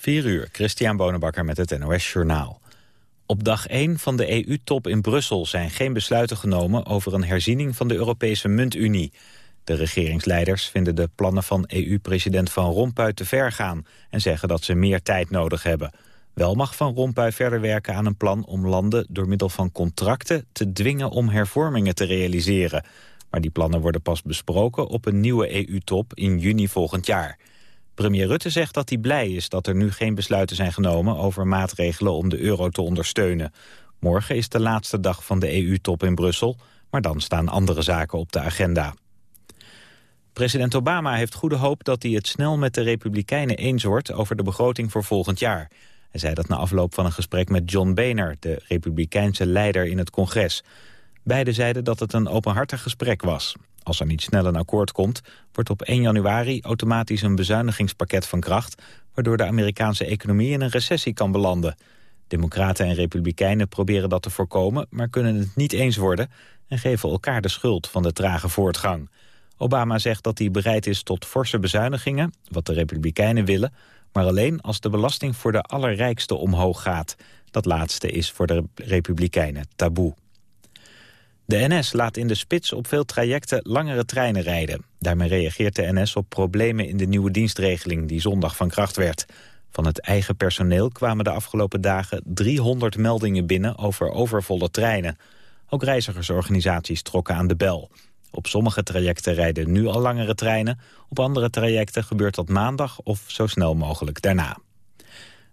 4 uur, Christian Bonenbakker met het NOS Journaal. Op dag 1 van de EU-top in Brussel zijn geen besluiten genomen... over een herziening van de Europese muntunie. De regeringsleiders vinden de plannen van EU-president Van Rompuy te ver gaan... en zeggen dat ze meer tijd nodig hebben. Wel mag Van Rompuy verder werken aan een plan om landen... door middel van contracten te dwingen om hervormingen te realiseren. Maar die plannen worden pas besproken op een nieuwe EU-top in juni volgend jaar... Premier Rutte zegt dat hij blij is dat er nu geen besluiten zijn genomen over maatregelen om de euro te ondersteunen. Morgen is de laatste dag van de EU-top in Brussel, maar dan staan andere zaken op de agenda. President Obama heeft goede hoop dat hij het snel met de Republikeinen eens wordt over de begroting voor volgend jaar. Hij zei dat na afloop van een gesprek met John Boehner, de Republikeinse leider in het congres. Beiden zeiden dat het een openhartig gesprek was. Als er niet snel een akkoord komt, wordt op 1 januari automatisch een bezuinigingspakket van kracht, waardoor de Amerikaanse economie in een recessie kan belanden. Democraten en republikeinen proberen dat te voorkomen, maar kunnen het niet eens worden en geven elkaar de schuld van de trage voortgang. Obama zegt dat hij bereid is tot forse bezuinigingen, wat de republikeinen willen, maar alleen als de belasting voor de allerrijkste omhoog gaat. Dat laatste is voor de republikeinen taboe. De NS laat in de spits op veel trajecten langere treinen rijden. Daarmee reageert de NS op problemen in de nieuwe dienstregeling die zondag van kracht werd. Van het eigen personeel kwamen de afgelopen dagen 300 meldingen binnen over overvolle treinen. Ook reizigersorganisaties trokken aan de bel. Op sommige trajecten rijden nu al langere treinen. Op andere trajecten gebeurt dat maandag of zo snel mogelijk daarna.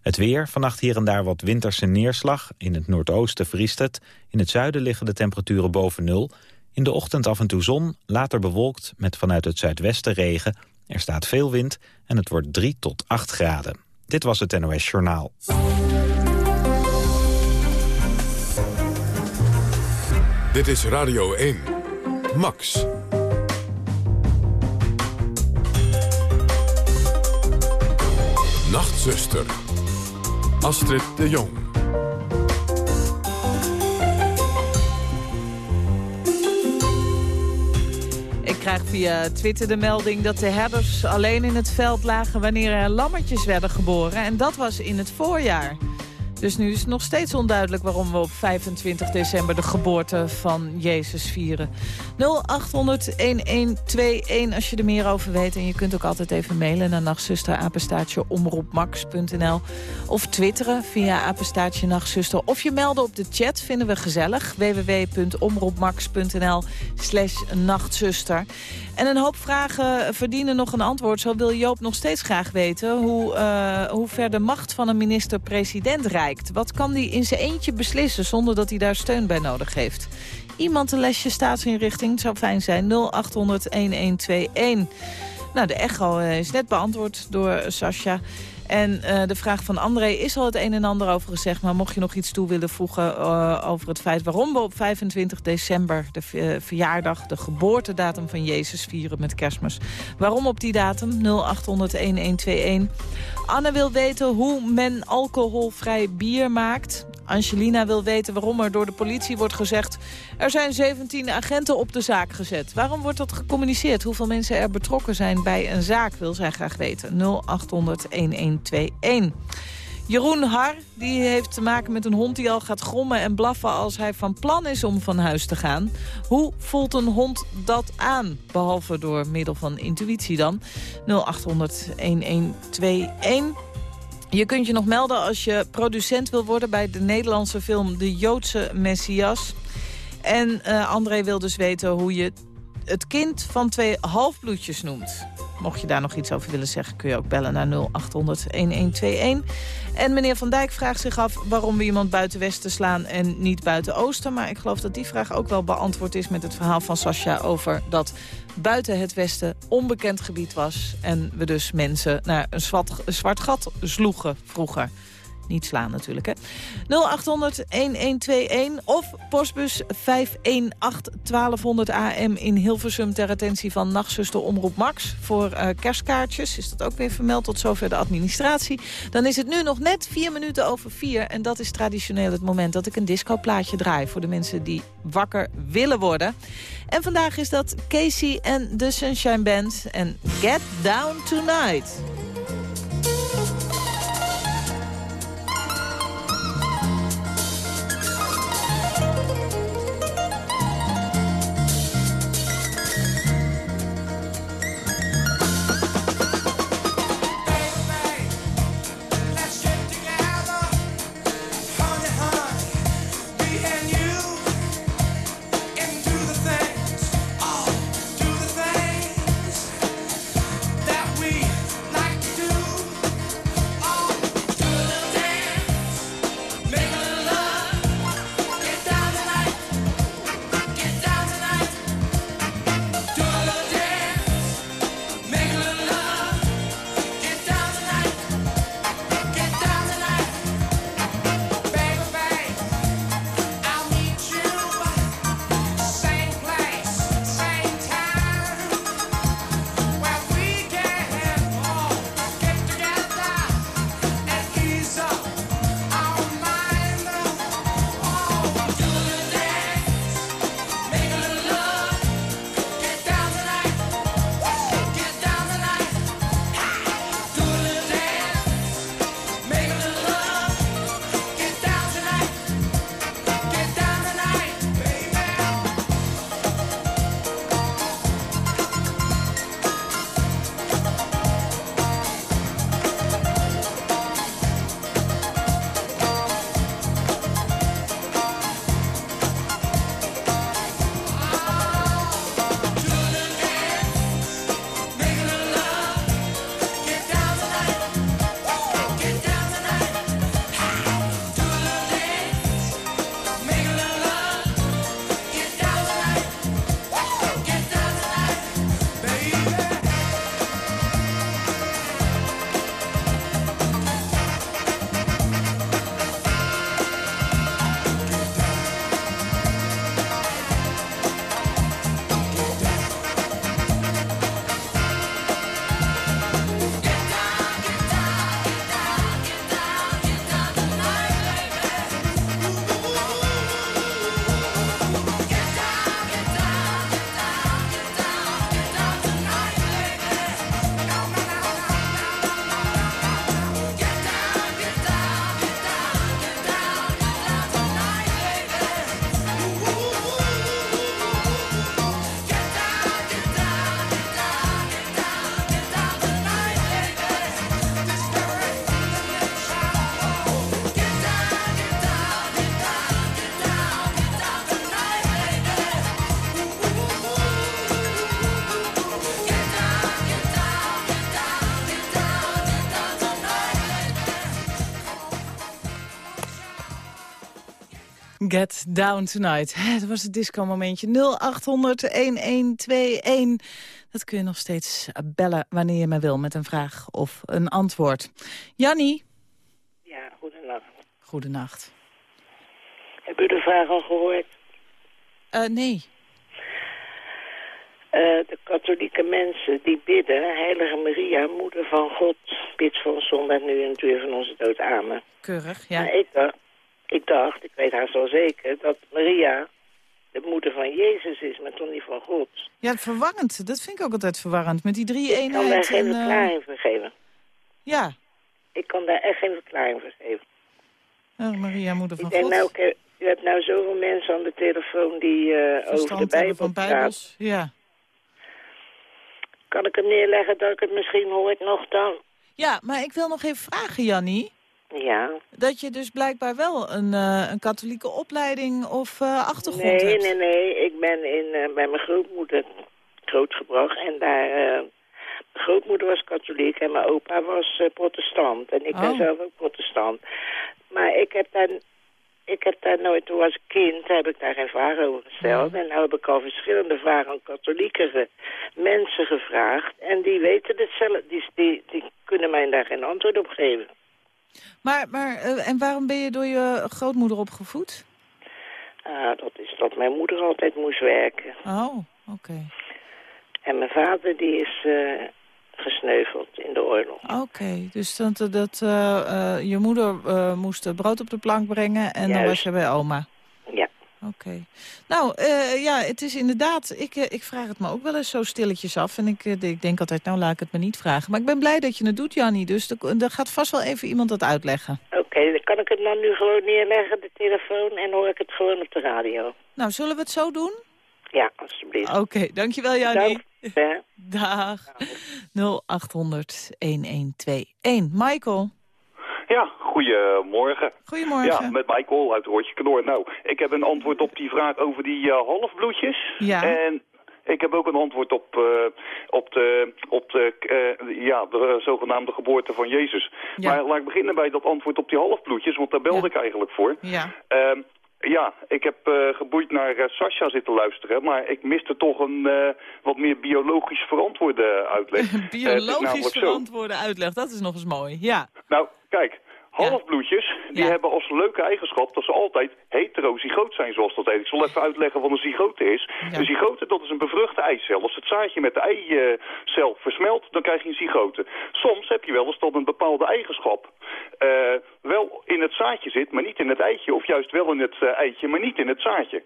Het weer, vannacht hier en daar wat winterse neerslag. In het noordoosten vriest het. In het zuiden liggen de temperaturen boven nul. In de ochtend af en toe zon, later bewolkt met vanuit het zuidwesten regen. Er staat veel wind en het wordt 3 tot 8 graden. Dit was het NOS Journaal. Dit is Radio 1. Max. Nachtzuster. Astrid de Jong. Ik krijg via Twitter de melding dat de herders alleen in het veld lagen wanneer er lammetjes werden geboren. En dat was in het voorjaar. Dus nu is het nog steeds onduidelijk waarom we op 25 december de geboorte van Jezus vieren. 0800-1121 als je er meer over weet. En je kunt ook altijd even mailen naar nachtzusterapenstaatje omroepmax.nl. Of twitteren via apenstaatje nachtzuster. Of je melden op de chat, vinden we gezellig. www.omroepmax.nl slash nachtzuster. En een hoop vragen verdienen nog een antwoord. Zo wil Joop nog steeds graag weten hoe, uh, hoe ver de macht van een minister-president Wat kan die in zijn eentje beslissen zonder dat hij daar steun bij nodig heeft? Iemand een lesje staatsinrichting zou fijn zijn. 0800-1121. Nou, de echo eh, is net beantwoord door Sascha. En uh, de vraag van André is al het een en ander over gezegd. Maar mocht je nog iets toe willen voegen uh, over het feit... waarom we op 25 december, de uh, verjaardag, de geboortedatum van Jezus vieren met kerstmis. Waarom op die datum? 0800-1121. Anne wil weten hoe men alcoholvrij bier maakt. Angelina wil weten waarom er door de politie wordt gezegd... er zijn 17 agenten op de zaak gezet. Waarom wordt dat gecommuniceerd? Hoeveel mensen er betrokken zijn bij een zaak, wil zij graag weten. 0800-1121. Jeroen Har die heeft te maken met een hond die al gaat grommen en blaffen... als hij van plan is om van huis te gaan. Hoe voelt een hond dat aan? Behalve door middel van intuïtie dan. 0800-1121. Je kunt je nog melden als je producent wil worden bij de Nederlandse film De Joodse Messias. En uh, André wil dus weten hoe je het kind van twee halfbloedjes noemt. Mocht je daar nog iets over willen zeggen, kun je ook bellen naar 0800-1121. En meneer Van Dijk vraagt zich af waarom we iemand buiten Westen slaan en niet buiten Oosten. Maar ik geloof dat die vraag ook wel beantwoord is met het verhaal van Sascha over dat buiten het Westen onbekend gebied was. En we dus mensen naar een zwart, een zwart gat sloegen vroeger. Niet slaan natuurlijk, hè. 0800-1121 of postbus 518-1200 AM in Hilversum... ter attentie van nachtzuster Omroep Max voor uh, kerstkaartjes. Is dat ook weer vermeld tot zover de administratie. Dan is het nu nog net vier minuten over vier. En dat is traditioneel het moment dat ik een discoplaatje draai... voor de mensen die wakker willen worden. En vandaag is dat Casey en de Sunshine Band en Get Down Tonight. Get Down Tonight. Dat was het disco-momentje. 0800-1121. Dat kun je nog steeds bellen wanneer je maar wil met een vraag of een antwoord. Jannie? Ja, goedenacht. Goedenacht. Heb u de vraag al gehoord? Uh, nee. Uh, de katholieke mensen die bidden, Heilige Maria, moeder van God, bid voor ons zondag nu in het uur van onze dood. Amen. Keurig, ja. Maar ik dacht, ik dacht, ik weet haar zo zeker, dat Maria de moeder van Jezus is, maar toch niet van God. Ja, verwarrend. Dat vind ik ook altijd verwarrend. Met die drie eenheid. Ik kan daar geen en, uh... verklaring voor geven. Ja. Ik kan daar echt geen verklaring voor geven. Oh, Maria, moeder van ik God. Nou, u hebt nou zoveel mensen aan de telefoon die uh, over de Bijbel van Bijbels. Ja. Kan ik hem neerleggen dat ik het misschien hoor nog dan? Ja, maar ik wil nog even vragen, Jannie. Ja. Dat je dus blijkbaar wel een, uh, een katholieke opleiding of uh, achtergrond nee, hebt. Nee, nee, nee. Ik ben in, uh, bij mijn grootmoeder grootgebracht. En daar... mijn grootmoeder was katholiek en mijn opa was protestant. En ik oh. ben zelf ook protestant. Maar ik heb daar... Ik heb daar nooit, toen was kind, heb ik daar geen vragen over gesteld. Ja. En nu heb ik al verschillende vragen aan katholieke mensen gevraagd. En die weten het zelf, die, die, die kunnen mij daar geen antwoord op geven. Maar, maar uh, en waarom ben je door je grootmoeder opgevoed? Ah, dat is dat mijn moeder altijd moest werken. Oh, oké. Okay. En mijn vader die is uh, gesneuveld in de oorlog. Oké, okay. dus dat, dat uh, je moeder moest brood op de plank brengen en Juist. dan was je bij oma? Ja. Oké. Okay. Nou, uh, ja, het is inderdaad... Ik, uh, ik vraag het me ook wel eens zo stilletjes af. En ik, uh, ik denk altijd, nou laat ik het me niet vragen. Maar ik ben blij dat je het doet, Jannie. Dus er gaat vast wel even iemand dat uitleggen. Oké, okay, dan kan ik het dan nu gewoon neerleggen, de telefoon... en hoor ik het gewoon op de radio. Nou, zullen we het zo doen? Ja, alstublieft. Oké, okay, dankjewel, Jannie. Dank. Dag. 0800-1121. Michael. Ja, goedemorgen. Goedemorgen. Ja, met Michael uit Roortje Knoor. Nou, ik heb een antwoord op die vraag over die uh, halfbloedjes. Ja. En ik heb ook een antwoord op, uh, op de, op de, uh, ja, de zogenaamde geboorte van Jezus. Ja. Maar laat ik beginnen bij dat antwoord op die halfbloedjes, want daar belde Ja. ik eigenlijk voor. Ja. Uh, ja, ik heb uh, geboeid naar uh, Sascha zitten luisteren, maar ik miste toch een uh, wat meer biologisch verantwoorde uitleg. biologisch verantwoorde uitleg, dat is nog eens mooi, ja. Nou, kijk, halfbloedjes, die Ja. hebben als leuke eigenschap dat ze altijd heterozygoot zijn, zoals dat heet. Ik zal even uitleggen wat een zygote is. Ja. Een zygote, dat is een bevruchte eicel. Als het zaadje met de eicel versmelt, dan krijg je een zygote. Soms heb je wel eens dat een bepaalde eigenschap uh, wel in het zaadje zit, maar niet in het eitje. Of juist wel in het uh, eitje, maar niet in het zaadje.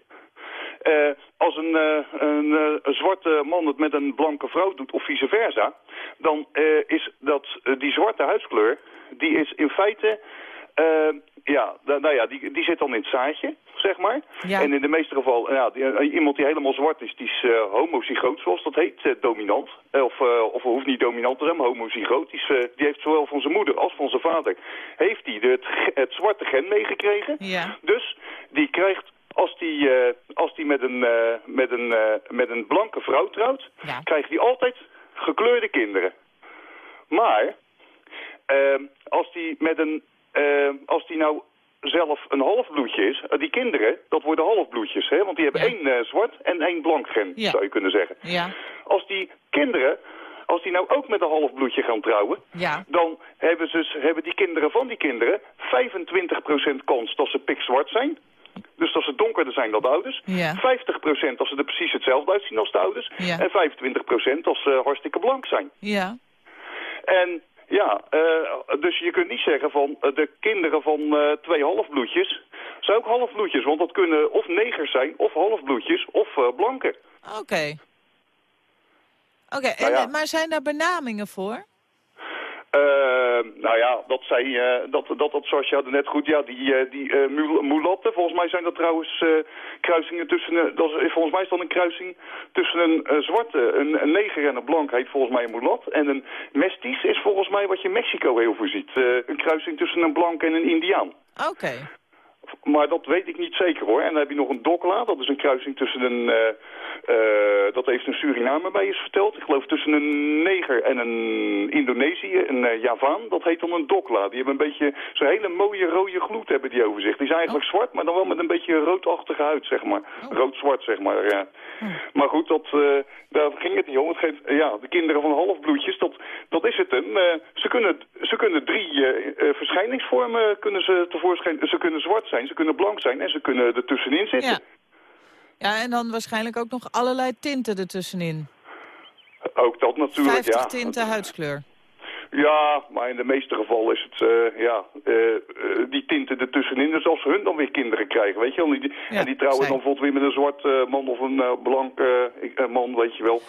Uh, als een, uh, een, uh, een, zwarte man het met een blanke vrouw doet of vice versa, dan is dat die zwarte huidskleur, die is in feite, ja, nou ja, die, die zit dan in het zaadje, zeg maar. Ja. En in de meeste gevallen, ja, die, iemand die helemaal zwart is, die is homozygoot, zoals dat heet, dominant. Of, of hoeft niet dominant te zijn, maar homozygoot. Die, is, die heeft zowel van zijn moeder als van zijn vader, heeft hij het, het zwarte gen meegekregen. Ja. Dus die krijgt als die, uh, als die met, een, uh, met, een, uh, met een blanke vrouw trouwt, ja. krijgt hij altijd gekleurde kinderen. Maar als die met een als die nou zelf een halfbloedje is, die kinderen, dat worden halfbloedjes, hè? want die hebben Ja. één zwart en één blank gen, Ja. zou je kunnen zeggen. Ja. Als die kinderen, als die nou ook met een halfbloedje gaan trouwen, Ja. dan hebben, ze, hebben die kinderen van die kinderen 25% kans dat ze pikzwart zijn. Dus dat ze donkerder zijn dan de ouders. Ja. 50% als ze er precies hetzelfde uitzien als de ouders. Ja. En 25% als ze hartstikke blank zijn. Ja. En ja, uh, dus je kunt niet zeggen van uh, de kinderen van uh, twee halfbloedjes zijn ook halfbloedjes. Want dat kunnen of negers zijn, of halfbloedjes, of blanken. Oké. Okay. Oké, okay, nou ja. maar zijn daar benamingen voor? Uh, nou ja, dat zei, uh, dat, dat, dat zoals je had net goed, ja, die, uh, die mulatten, volgens mij zijn dat trouwens kruisingen tussen, dat is, volgens mij is dat een kruising tussen een zwarte, een, een neger en een blank heet volgens mij een mulat. En een mestiz is volgens mij wat je in Mexico heel veel ziet, een kruising tussen een blank en een indiaan. Oké. Maar dat weet ik niet zeker hoor. En dan heb je nog een dokla, dat is een kruising tussen een... eh, eh, dat heeft een Surinamer bij eens verteld. Ik geloof tussen een neger en een Indonesië, een eh, Javaan. Dat heet dan een dokla. Die hebben een beetje zo'n hele mooie rode gloed hebben die over zich. Die zijn eigenlijk zwart, maar dan wel met een beetje roodachtige huid, zeg maar. Rood-zwart, zeg maar. Ja. Maar goed, dat, daar ging het niet om. Het geeft, ja, de kinderen van halfbloedjes, dat, dat is het hem. Ze, kunnen, ze kunnen drie verschijningsvormen kunnen ze tevoorschijn. Ze kunnen zwart zijn, ze kunnen blank zijn en ze kunnen ertussenin zitten. Ja. Ja, en dan waarschijnlijk ook nog allerlei tinten ertussenin. Ook dat natuurlijk, 50 ja. tinten huidskleur. Ja, maar in de meeste gevallen is het, eh, ja, eh, eh, die tinten ertussenin. Dus als hun dan weer kinderen krijgen, weet je wel. Die, Ja, en die trouwen zij. dan bijvoorbeeld weer met een zwart man of een blank man, weet je wel.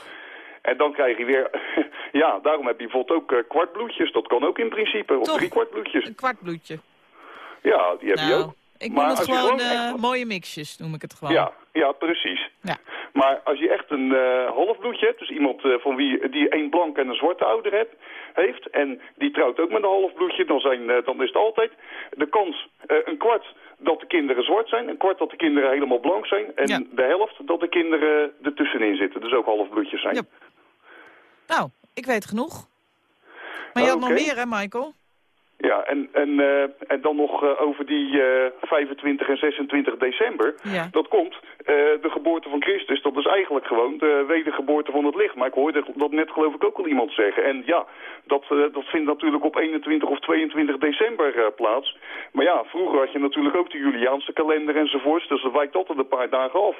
En dan krijg je weer, ja, daarom heb je bijvoorbeeld ook kwartbloedjes. Dat kan ook in principe, of drie kwartbloedjes. Een kwartbloedje. Ja, die heb je Nou, ook. Ik Maar noem het gewoon eh, echt- mooie mixjes, noem ik het gewoon. Ja, ja, precies. Ja. Maar als je echt een eh, halfbloedje hebt, dus iemand eh, van wie die één blank en een zwarte ouder hebt, heeft, en die trouwt ook met een halfbloedje, dan, zijn, dan is het altijd de kans een kwart dat de kinderen zwart zijn, een kwart dat de kinderen helemaal blank zijn, en Ja. de helft dat de kinderen ertussenin zitten, dus ook halfbloedjes zijn. Ja. Nou, ik weet genoeg. Maar je had nog meer, hè, Michael? Ja, en, en, eh, en dan nog eh, over die eh, 25 en 26 december. Ja. Dat komt, de geboorte van Christus, dat is eigenlijk gewoon de wedergeboorte van het licht. Maar ik hoorde dat net geloof ik ook al iemand zeggen. En ja, dat, dat vindt natuurlijk op 21 of 22 december plaats. Maar ja, vroeger had je natuurlijk ook de Juliaanse kalender enzovoorts. Dus dat wijkt altijd een paar dagen af.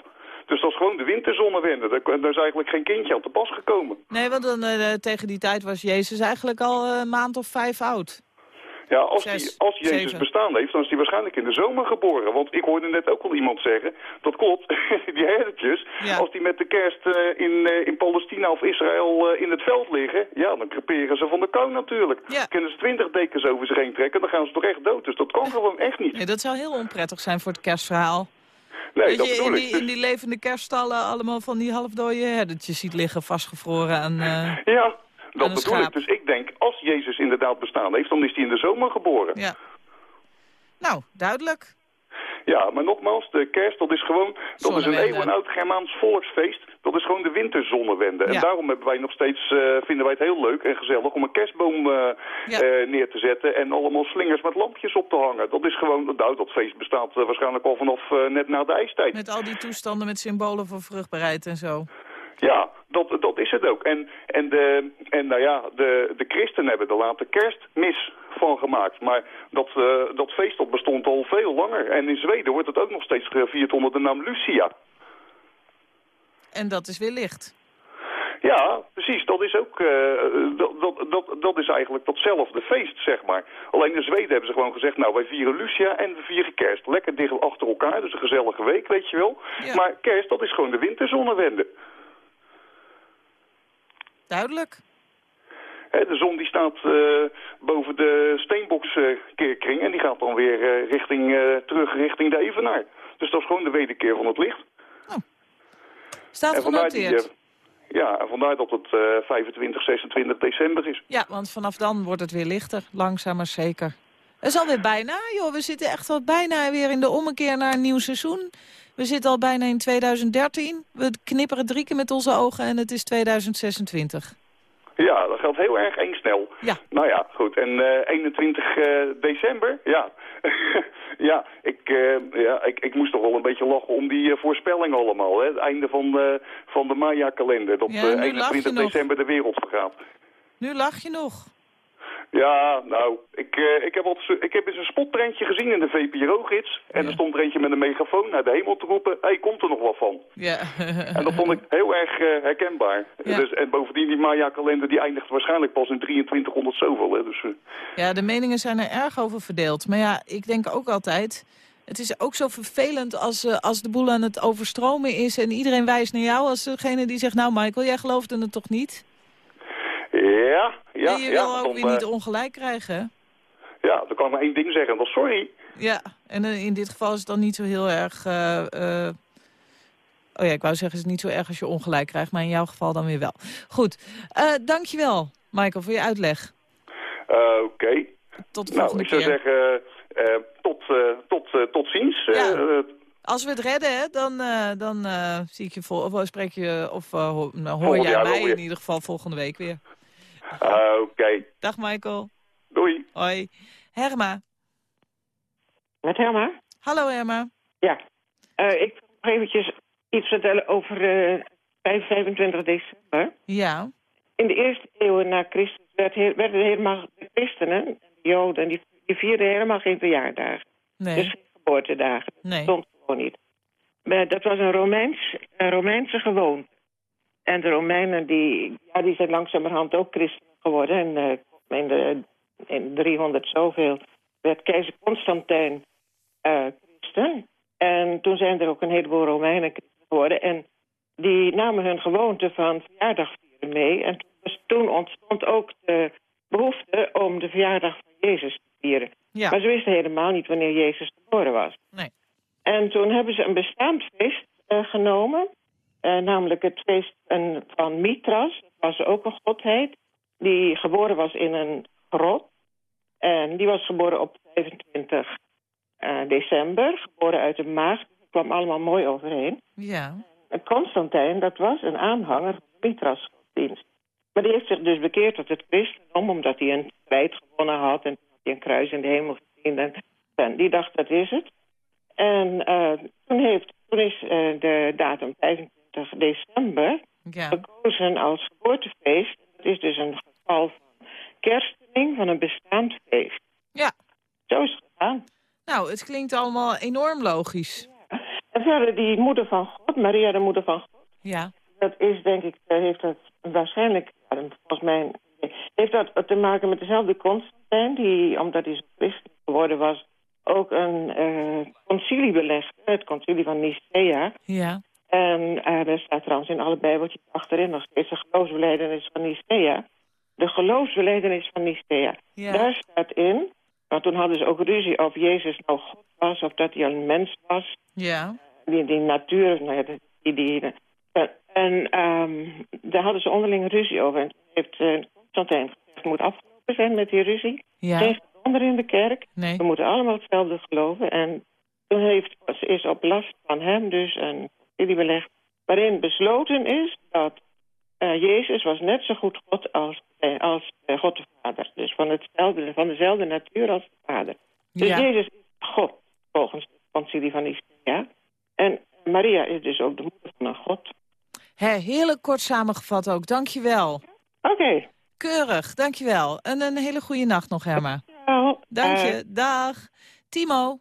Dus dat is gewoon de winterzonnewende. Daar, daar is eigenlijk geen kindje aan te pas gekomen. Nee, want dan, tegen die tijd was Jezus eigenlijk al een maand of vijf oud. Ja, als, Zes, die, als Jezus zeven. bestaan heeft, dan is hij waarschijnlijk in de zomer geboren. Want ik hoorde net ook al iemand zeggen, dat klopt, die herdertjes, Ja. als die met de kerst eh, in, eh, in Palestina of Israël eh, in het veld liggen, ja, dan creperen ze van de kou natuurlijk. Ja. Kunnen ze twintig dekens over zich heen trekken, dan gaan ze toch echt dood. Dus dat kan gewoon echt niet. Nee, dat zou heel onprettig zijn voor het kerstverhaal. Nee, dat dat je in bedoel die, ik. In die levende kerststallen allemaal van die halfdooie herdertjes ziet liggen vastgevroren eh, Ja, dat bedoel ik. Dus ik denk, als Jezus inderdaad bestaan heeft, dan is hij in de zomer geboren. ja. Nou, duidelijk. Ja, maar nogmaals, de kerst, dat is gewoon, dat is een eeuwenoud Germaans volksfeest. Dat is gewoon de winterzonnewende. En Ja. daarom hebben wij nog steeds, eh, vinden wij het heel leuk en gezellig om een kerstboom eh, Ja. eh, neer te zetten en allemaal slingers met lampjes op te hangen. Dat is gewoon, nou, dat feest bestaat waarschijnlijk al vanaf net na de ijstijd. Met al die toestanden met symbolen voor vruchtbaarheid en zo. Ja, dat, dat is het ook. En, en, de, en nou ja, de, de christenen hebben er later kerstmis van gemaakt. Maar dat, eh, dat feest dat bestond al veel langer. En in Zweden wordt het ook nog steeds gevierd onder de naam Lucia. En dat is weer licht. Ja, precies. Dat is ook, eh, dat, dat, dat, dat is eigenlijk datzelfde feest, zeg maar. Alleen in Zweden hebben ze gewoon gezegd, nou, wij vieren Lucia en we vieren kerst. Lekker dicht achter elkaar, dus een gezellige week, weet je wel. Ja. Maar kerst, dat is gewoon de winterzonnewende. Duidelijk. Hè, de zon die staat eh, boven de steenbokskeerkring en die gaat dan weer eh, richting, eh, terug richting de Evenaar. Dus dat is gewoon de wederkeer van het licht. Staat en die, genoteerd. eh, ja, en vandaar dat het eh 25, 26 december is. Ja, want vanaf dan wordt het weer lichter. Langzaam maar zeker. Het is alweer bijna, joh. We zitten echt al bijna weer in de ommekeer naar een nieuw seizoen. We zitten al bijna in 2013. We knipperen drie keer met onze ogen en het is 2026. Ja, dat gaat heel erg eng snel. Ja. Nou ja, goed. En eh 21 eh, december, ja. ja, ik, eh, ja ik, ik moest toch wel een beetje lachen om die eh, voorspelling allemaal. Hè? Het einde van, eh, van de Maya-kalender. Dat Ja, eh, je 21 nog. december de wereld vergaat. Nu lach je nog. Ja, nou, ik, eh, ik, heb al, ik heb eens een spotprentje gezien in de VPRO-gids. En Ja. er stond er eentje met een megafoon naar de hemel te roepen. Hé, hey, komt er nog wat van? Ja. En dat vond ik heel erg eh, herkenbaar. Ja. Dus, en bovendien, die Maya-kalender die eindigt waarschijnlijk pas in 2300 zoveel. Hè? Dus, eh, Ja, de meningen zijn er erg over verdeeld. Maar ja, ik denk ook altijd... Het is ook zo vervelend als, als de boel aan het overstromen is... en iedereen wijst naar jou als degene die zegt... nou Michael, jij geloofde het toch niet? Ja, ja, en je ja. wil ook dan, weer eh, niet ongelijk krijgen. ja, dan kan ik maar één ding zeggen. en Dat is sorry. Ja, en eh, in dit geval is het dan niet zo heel erg... eh, eh, oh ja, ik wou zeggen, het is niet zo erg als je ongelijk krijgt... maar in jouw geval dan weer wel. Goed, eh dankjewel, Michael, voor je uitleg. Eh, Oké. Tot de Nou, volgende ik zou keer. zeggen, eh, tot, eh, tot, eh, tot ziens. Ja. Eh, Als we het redden, hè, dan, eh, dan eh, zie ik je vol, of spreek je, of eh, nou, hoor jij mij in ieder geval volgende week weer. Ah, Oké, Dag Michael. doei. Hoi. Herma. Met Herma? Hallo Herma. Ja. Eh, ik wil nog eventjes iets vertellen over eh 5, 25 december. Ja. In de eerste eeuw na Christus werd he- werden helemaal de christenen, en de joden, die, die vierden helemaal geen verjaardagen. Nee. Dus geen geboortedagen. Dat Nee. stond gewoon niet. Maar dat was een, Romeins, een Romeinse gewoonte. En de Romeinen die, ja, die zijn langzamerhand ook christenen geworden. En eh, in, de, in 300 zoveel werd keizer Constantijn eh, christen. En toen zijn er ook een heleboel Romeinen christen geworden. En die namen hun gewoonte van verjaardag vieren mee. En dus toen ontstond ook de behoefte om de verjaardag van Jezus te vieren. Ja. Maar ze wisten helemaal niet wanneer Jezus geboren was. Nee. En toen hebben ze een bestaand feest eh, genomen. Eh, namelijk het feest van Mithras. Dat was ook een godheid. Die geboren was in een grot. En die was geboren op 25 eh, december. Geboren uit de maag. Dat kwam allemaal mooi overeen. Ja. En Constantijn, dat was een aanhanger van de Mithras-godsdienst. Maar die heeft zich dus bekeerd tot het christendom... omdat hij een strijd gewonnen had... en toen had hij een kruis in de hemel gezien. En, en die dacht, dat is het. En eh, toen, heeft, toen is de datum 25 december Ja. gekozen als geboortefeest. Dat is dus een geval van kerstening van een bestaand feest. Ja. Zo is het gegaan. Nou, het klinkt allemaal enorm logisch. En verder die moeder van God, Maria de moeder van God... Ja. Dat is denk ik, heeft dat waarschijnlijk, volgens mij, heeft dat te maken met dezelfde Constantijn, die, omdat hij zo christelijk geworden was, ook een eh concilie belegde, het concilie van Nicea. Ja. En eh daar staat trouwens in alle bijbeltjes achterin nog steeds de geloofsbeleidenis van Nicea. De geloofsbeleidenis van Nicea. Ja. Daar staat in, want toen hadden ze ook ruzie of Jezus nou God was of dat hij een mens was Ja. die, die natuur, nou ja, die, die, en ehm, daar hadden ze onderling ruzie over. En toen heeft uh, Constantijn gezegd, het moet afgelopen zijn met die ruzie. Ja. Geen onder in de kerk. Nee. We moeten allemaal hetzelfde geloven. En toen heeft, is op last van hem dus een concilie belegd... waarin besloten is dat uh, Jezus was net zo goed God als, uh, als uh, God de Vader. Dus van, hetzelfde, van dezelfde natuur als de Vader. Dus Ja. Jezus is God, volgens het concilie van Nicea. En Maria is dus ook de moeder van een God. Hè, heerlijk kort samengevat ook. Dankjewel. Oké. Keurig, dankjewel. En een hele goede nacht nog, Herma. Nou, Dank eh, je. Dag. Timo.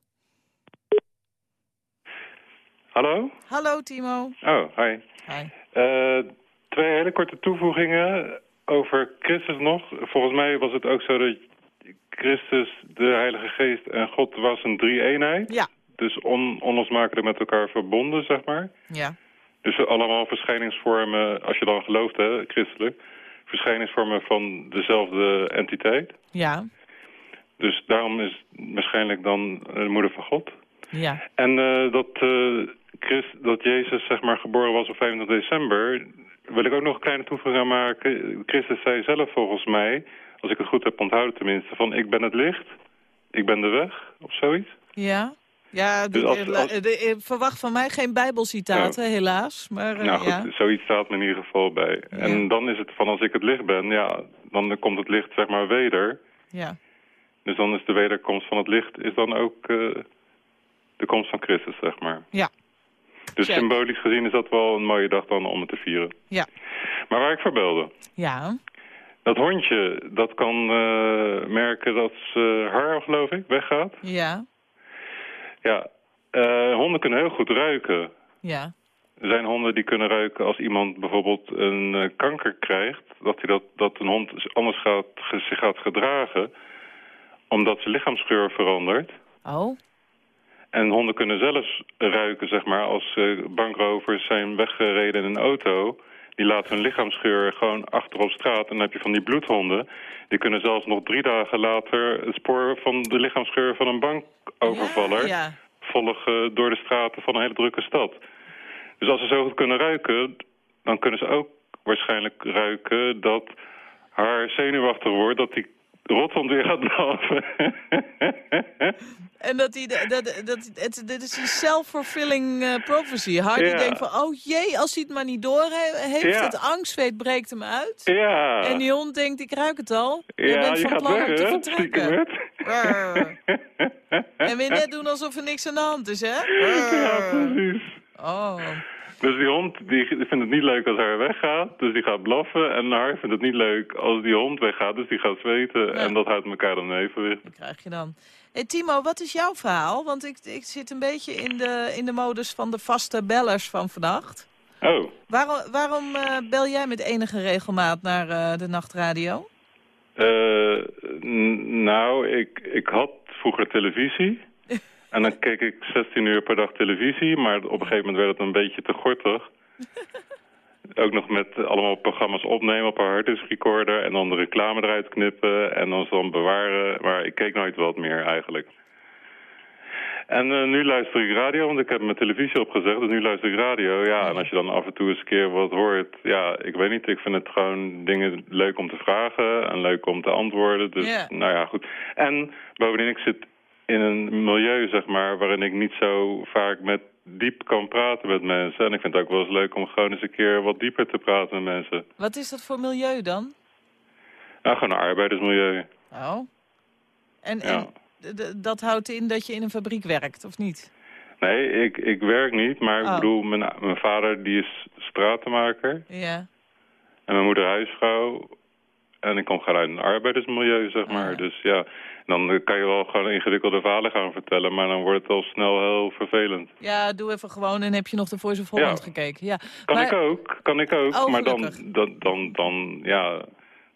Hallo? Hallo, Timo. Oh, hi. Hi. Eh, twee hele korte toevoegingen over Christus nog. Volgens mij was het ook zo dat Christus, de Heilige Geest en God was een drie-eenheid. Ja. Dus on, onlosmakelijk met elkaar verbonden, zeg maar. Ja. Dus allemaal verschijningsvormen, als je dan gelooft, hè, christelijk... verschijningsvormen van dezelfde entiteit. Ja. Dus daarom is waarschijnlijk dan de moeder van God. Ja. En uh, dat, uh, Christ, dat Jezus zeg maar geboren was op 25 december... wil ik ook nog een kleine toevoeging aan maken. Christus zei zelf volgens mij, als ik het goed heb onthouden tenminste... van ik ben het licht, ik ben de weg, of zoiets. Ja. Ja, Dus als- als- verwacht van mij geen bijbelcitaten, helaas. Maar eh, nou goed, ja. zoiets staat me in ieder geval bij. En dan is het van als ik het licht ben, ja, dan komt het licht zeg maar weder. ja. Dus dan is de wederkomst van het licht is dan ook eh, de komst van Christus, zeg maar. Ja. Dus Check. symbolisch gezien is dat wel een mooie dag dan om het te vieren. Ja. Maar waar ik voor belde, Ja. dat hondje, dat kan eh, merken dat ze haar, geloof ik, weggaat. Ja. Ja, eh, honden kunnen heel goed ruiken. Ja. Er zijn honden die kunnen ruiken als iemand bijvoorbeeld een kanker krijgt... Dat, hij dat, dat een hond anders gaat, zich gaat gedragen... omdat zijn lichaamsgeur verandert. Oh. En honden kunnen zelfs ruiken, zeg maar, als eh, bankrovers zijn weggereden in een auto. Die laten hun lichaamsgeur gewoon achter op straat. En dan heb je van die bloedhonden. Die kunnen zelfs nog drie dagen later het spoor van de lichaamsgeur van een bankovervaller... Ja. volgen door de straten van een hele drukke stad. Dus als ze zo goed kunnen ruiken, dan kunnen ze ook waarschijnlijk ruiken dat haar zenuwachtig wordt... dat die rothond weer gaat blaffen. En dat hij, dat, dat, het, dit is een self-fulfilling uh, prophecy. Hardy Ja. denkt van, oh jee, als hij het maar niet door he- heeft, Ja. het angstzweet breekt hem uit. ja. En die hond denkt, ik ruik het al. Je ja, bent je van gaat plan weg, om te vertrekken. En weer net doen alsof er niks aan de hand is, hè? Ja, precies. Oh, Dus die hond die vindt het niet leuk als hij weggaat, dus die gaat blaffen. En haar vindt het niet leuk als die hond weggaat, dus die gaat zweten. En dat houdt elkaar dan evenwicht. dat krijg je dan. Hey, Timo, wat is jouw verhaal? Want ik, ik zit een beetje in de, in de modus van de vaste bellers van vannacht. Oh, Waarom, waarom eh, bel jij met enige regelmaat naar eh, de nachtradio? eh, nou, ik, ik had vroeger televisie. En dan keek ik 16 uur per dag televisie, maar op een gegeven moment werd het een beetje te gortig. Ook nog met allemaal programma's opnemen op een harddisk recorder en dan de reclame eruit knippen en dan ze dan bewaren. Maar ik keek nooit wat meer eigenlijk. En eh, nu luister ik radio, want ik heb mijn televisie opgezegd, dus nu luister ik radio. Ja, en als je dan af en toe eens een keer wat hoort, ja, ik weet niet, ik vind het gewoon dingen leuk om te vragen en leuk om te antwoorden. Dus, Ja. nou ja, goed. En bovendien, ik zit in een milieu, zeg maar, waarin ik niet zo vaak met diep kan praten met mensen. En ik vind het ook wel eens leuk om gewoon eens een keer wat dieper te praten met mensen. Wat is dat voor milieu dan? Nou, gewoon een arbeidersmilieu. Oh. En, Ja. en dat houdt in dat je in een fabriek werkt, of niet? Nee, ik, ik werk niet, maar Oh. ik bedoel, mijn, mijn vader die is stratenmaker Ja. en mijn moeder huisvrouw. En ik kom gewoon uit een arbeidersmilieu, zeg maar. Ah. Dus ja, dan kan je wel gewoon ingewikkelde verhalen gaan vertellen, maar dan wordt het al snel heel vervelend. Ja, doe even gewoon en heb je nog de Voice of Holland Ja. gekeken. Ja. Kan Maar- ik ook, kan ik ook. Oh, maar dan, dan, dan, dan, ja,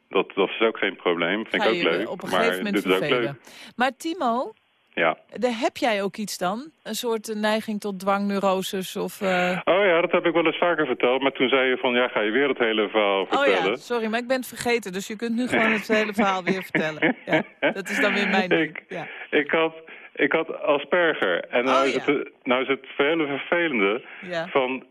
dat, dat is ook geen probleem. Vind Ga ik ook leuk. op een maar gegeven moment dit is ook leuk. Maar Timo, Ja. daar heb jij ook iets dan? Een soort eh, neiging tot dwangneuroses of... eh, Oh ja, dat heb ik wel eens vaker verteld. Maar toen zei je van, ja, ga je weer het hele verhaal Oh vertellen? ja, sorry, maar ik ben het vergeten. Dus je kunt nu gewoon het hele verhaal weer vertellen. Ja, dat is dan weer mijn ding. Ik, Ja. ik, had, ik had Asperger. En nou, Oh, is, ja. het, nou is het hele vervelende van...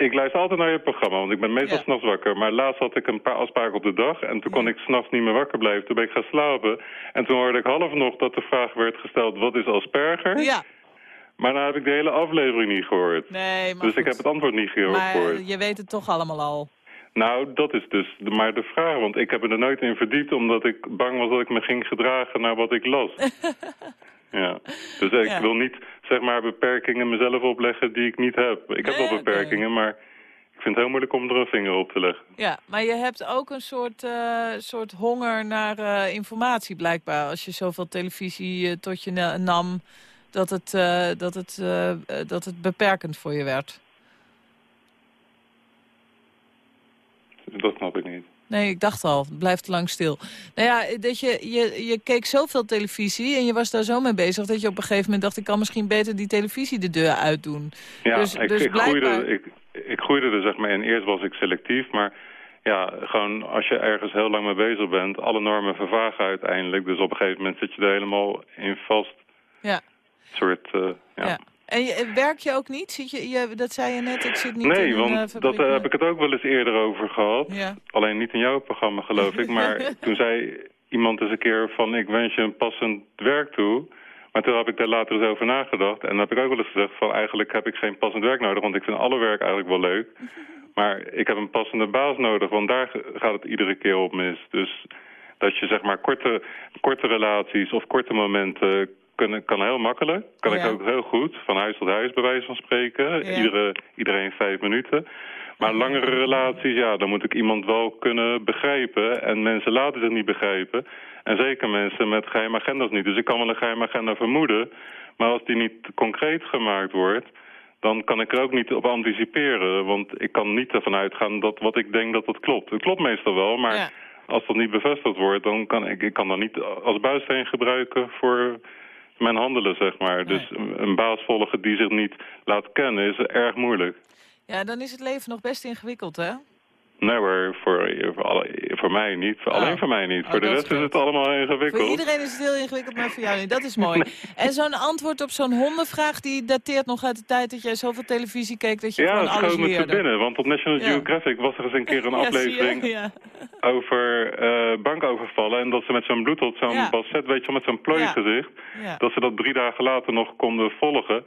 Ik luister altijd naar je programma, want ik ben meestal Ja. s'nachts wakker. Maar laatst had ik een paar afspraken op de dag en toen kon ik s'nachts niet meer wakker blijven. Toen ben ik gaan slapen en toen hoorde ik half nog dat de vraag werd gesteld... wat is Asperger? ja, Maar nou heb ik de hele aflevering niet gehoord. nee, maar dus ik heb het antwoord niet gehoord. Maar eh, je weet het toch allemaal al. Nou, dat is dus de, maar de vraag. Want ik heb er nooit in verdiept... omdat ik bang was dat ik me ging gedragen naar wat ik las. ja. Dus ik Ja. wil niet, zeg maar, beperkingen mezelf opleggen die ik niet heb. Ik heb Nee, wel beperkingen, maar ik vind het heel moeilijk om er een vinger op te leggen. Ja, maar je hebt ook een soort, eh, soort honger naar eh, informatie blijkbaar. Als je zoveel televisie eh, tot je na- nam, dat het, dat, het, dat het beperkend voor je werd. Dat snap ik niet. Nee, ik dacht al, het blijft te lang stil. Nou ja, dat je, je, je keek zoveel televisie en je was daar zo mee bezig... dat je op een gegeven moment dacht, ik kan misschien beter die televisie de deur uitdoen. Ja, Dus- ik, dus ik, blijkbaar- groeide, ik, ik groeide er zeg maar in. Eerst was ik selectief, maar ja, gewoon als je ergens heel lang mee bezig bent... alle normen vervagen uiteindelijk. Dus op een gegeven moment zit je er helemaal in vast. Ja. soort, eh, ja. Ja. En je, werk je ook niet? Zit je, je, dat zei je net, ik zit niet in Nee, een want eh, dat fabriek, eh, maar- heb ik het ook wel eens eerder over gehad. Ja. Alleen niet in jouw programma, geloof ik. Maar toen zei iemand eens een keer van... ik wens je een passend werk toe. Maar toen heb ik daar later eens over nagedacht. En dan heb ik ook wel eens gezegd van... eigenlijk heb ik geen passend werk nodig... want ik vind alle werk eigenlijk wel leuk. Maar ik heb een passende baas nodig... want daar gaat het iedere keer op mis. Dus dat je zeg maar korte, korte relaties of korte momenten... Kunnen, kan heel makkelijk. Kan Ja. ik ook heel goed. Van huis tot huis, bij wijze van spreken. Ja. Iedere, iedereen vijf minuten. Maar langere relaties, ja, dan moet ik iemand wel kunnen begrijpen. En mensen laten zich niet begrijpen. En zeker mensen met geheime agendas niet. Dus ik kan wel een geheime agenda vermoeden. Maar als die niet concreet gemaakt wordt... dan kan ik er ook niet op anticiperen. Want ik kan niet ervan uitgaan dat wat ik denk dat dat klopt. Het klopt meestal wel, maar Ja. als dat niet bevestigd wordt... dan kan ik, ik kan dat niet als buissteen gebruiken voor mijn handelen, zeg maar. Dus een, een baas volgen die zich niet laat kennen is erg moeilijk. Ja, dan is het leven nog best ingewikkeld, hè? Nee voor, voor, alle, voor mij niet. Oh. Alleen voor mij niet. Oh, voor de rest is het allemaal ingewikkeld. Voor iedereen is het heel ingewikkeld, maar voor jou niet. Dat is mooi. En zo'n antwoord op zo'n hondenvraag... die dateert nog uit de tijd dat jij zoveel televisie keek... dat je ja, gewoon het alles schoot me te leerde. binnen. Want op National Ja. Geographic was er eens een keer een Ja, je? aflevering Ja. over eh, bankovervallen. En dat ze met zo'n bloedhond, zo'n Ja. basset, weet je wel, met zo'n plooigezicht... Ja. dat ze dat drie dagen later nog konden volgen.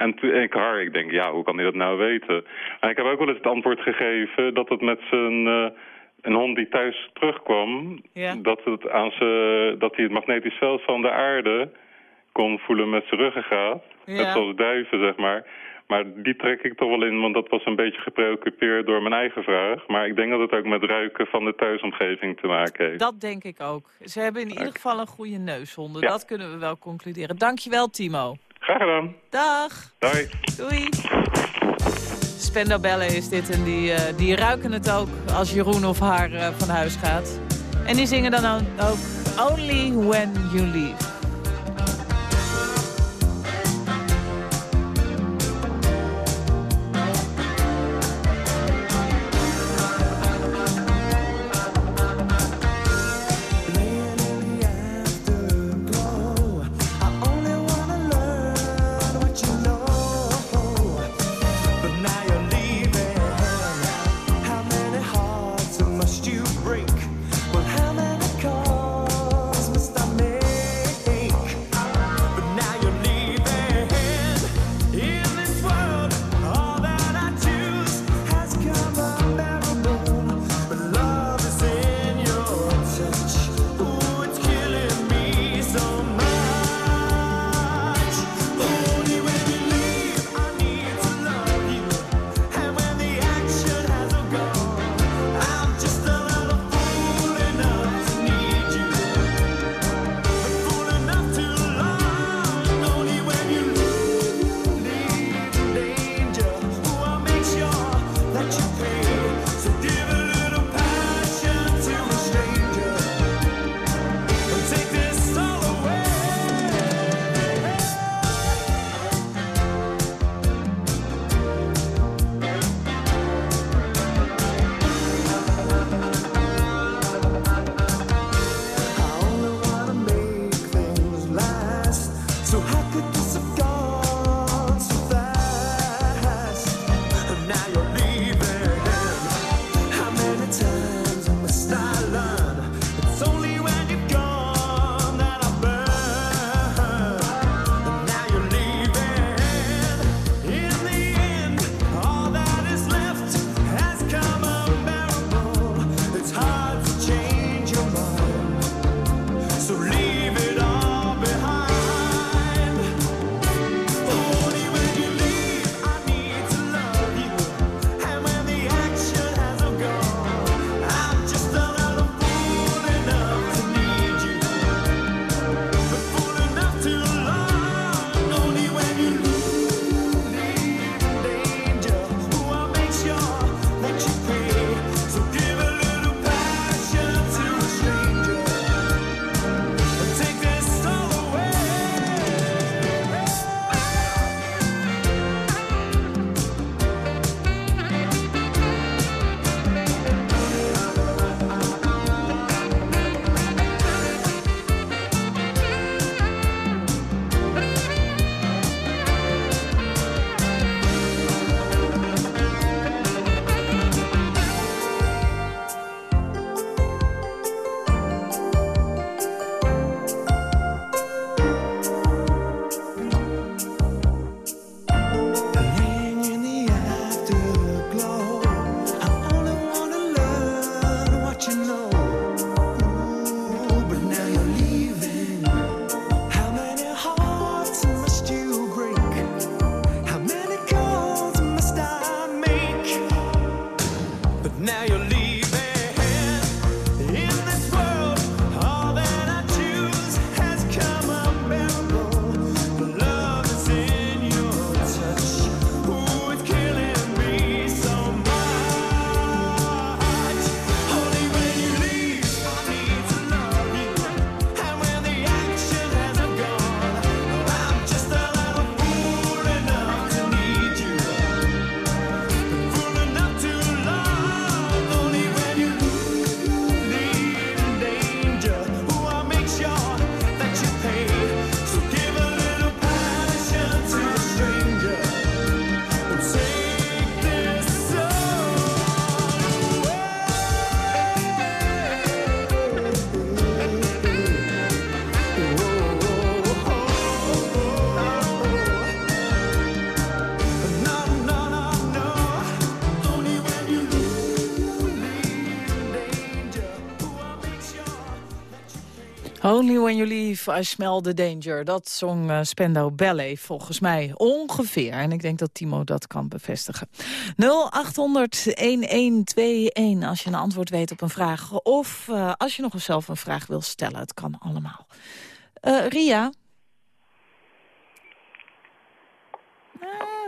En ik haar, ik denk, ja, hoe kan hij dat nou weten? En ik heb ook wel eens het antwoord gegeven dat het met zijn... eh, een hond die thuis terugkwam, Ja. dat, het aan ze, dat hij het magnetisch veld van de aarde kon voelen met zijn ruggengraat. Ja. Net zoals duiven, zeg maar. Maar die trek ik toch wel in, want dat was een beetje gepreoccupeerd door mijn eigen vraag. Maar ik denk dat het ook met ruiken van de thuisomgeving te maken heeft. Dat denk ik ook. Ze hebben in ieder geval een goede neushonden. Ja. Dat kunnen we wel concluderen. Dankjewel, Timo. Graag gedaan. Dag. Doei. Doei. Spendabellen is dit en die, eh, die ruiken het ook als Jeroen of haar eh, van huis gaat. En die zingen dan ook Only When You Leave. Now you're leaving. Only When You Leave, I Smell the Danger. Dat zong uh, Spendo Ballet volgens mij ongeveer. En ik denk dat Timo dat kan bevestigen. 0800-1121 als je een antwoord weet op een vraag. Of uh, als je nog eens zelf een vraag wil stellen. Het kan allemaal. Uh, Ria?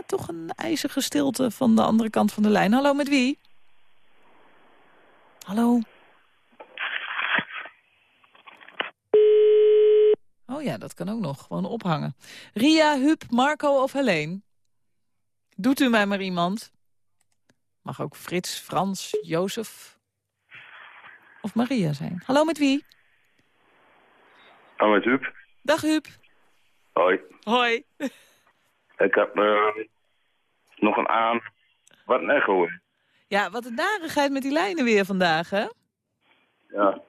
toch een ijzige stilte van de andere kant van de lijn. Hallo, met wie? Hallo? Oh ja, dat kan ook nog. Gewoon ophangen. Ria, Huub, Marco of Helene? Doet u mij maar iemand? Mag ook Frits, Frans, Jozef of Maria zijn. Hallo, met wie? Hallo, met Huub. Dag, Huub. Hoi. Hoi. Ik heb uh, nog een aan. Wat een echo. Ja, wat een narigheid met die lijnen weer vandaag, hè? Ja.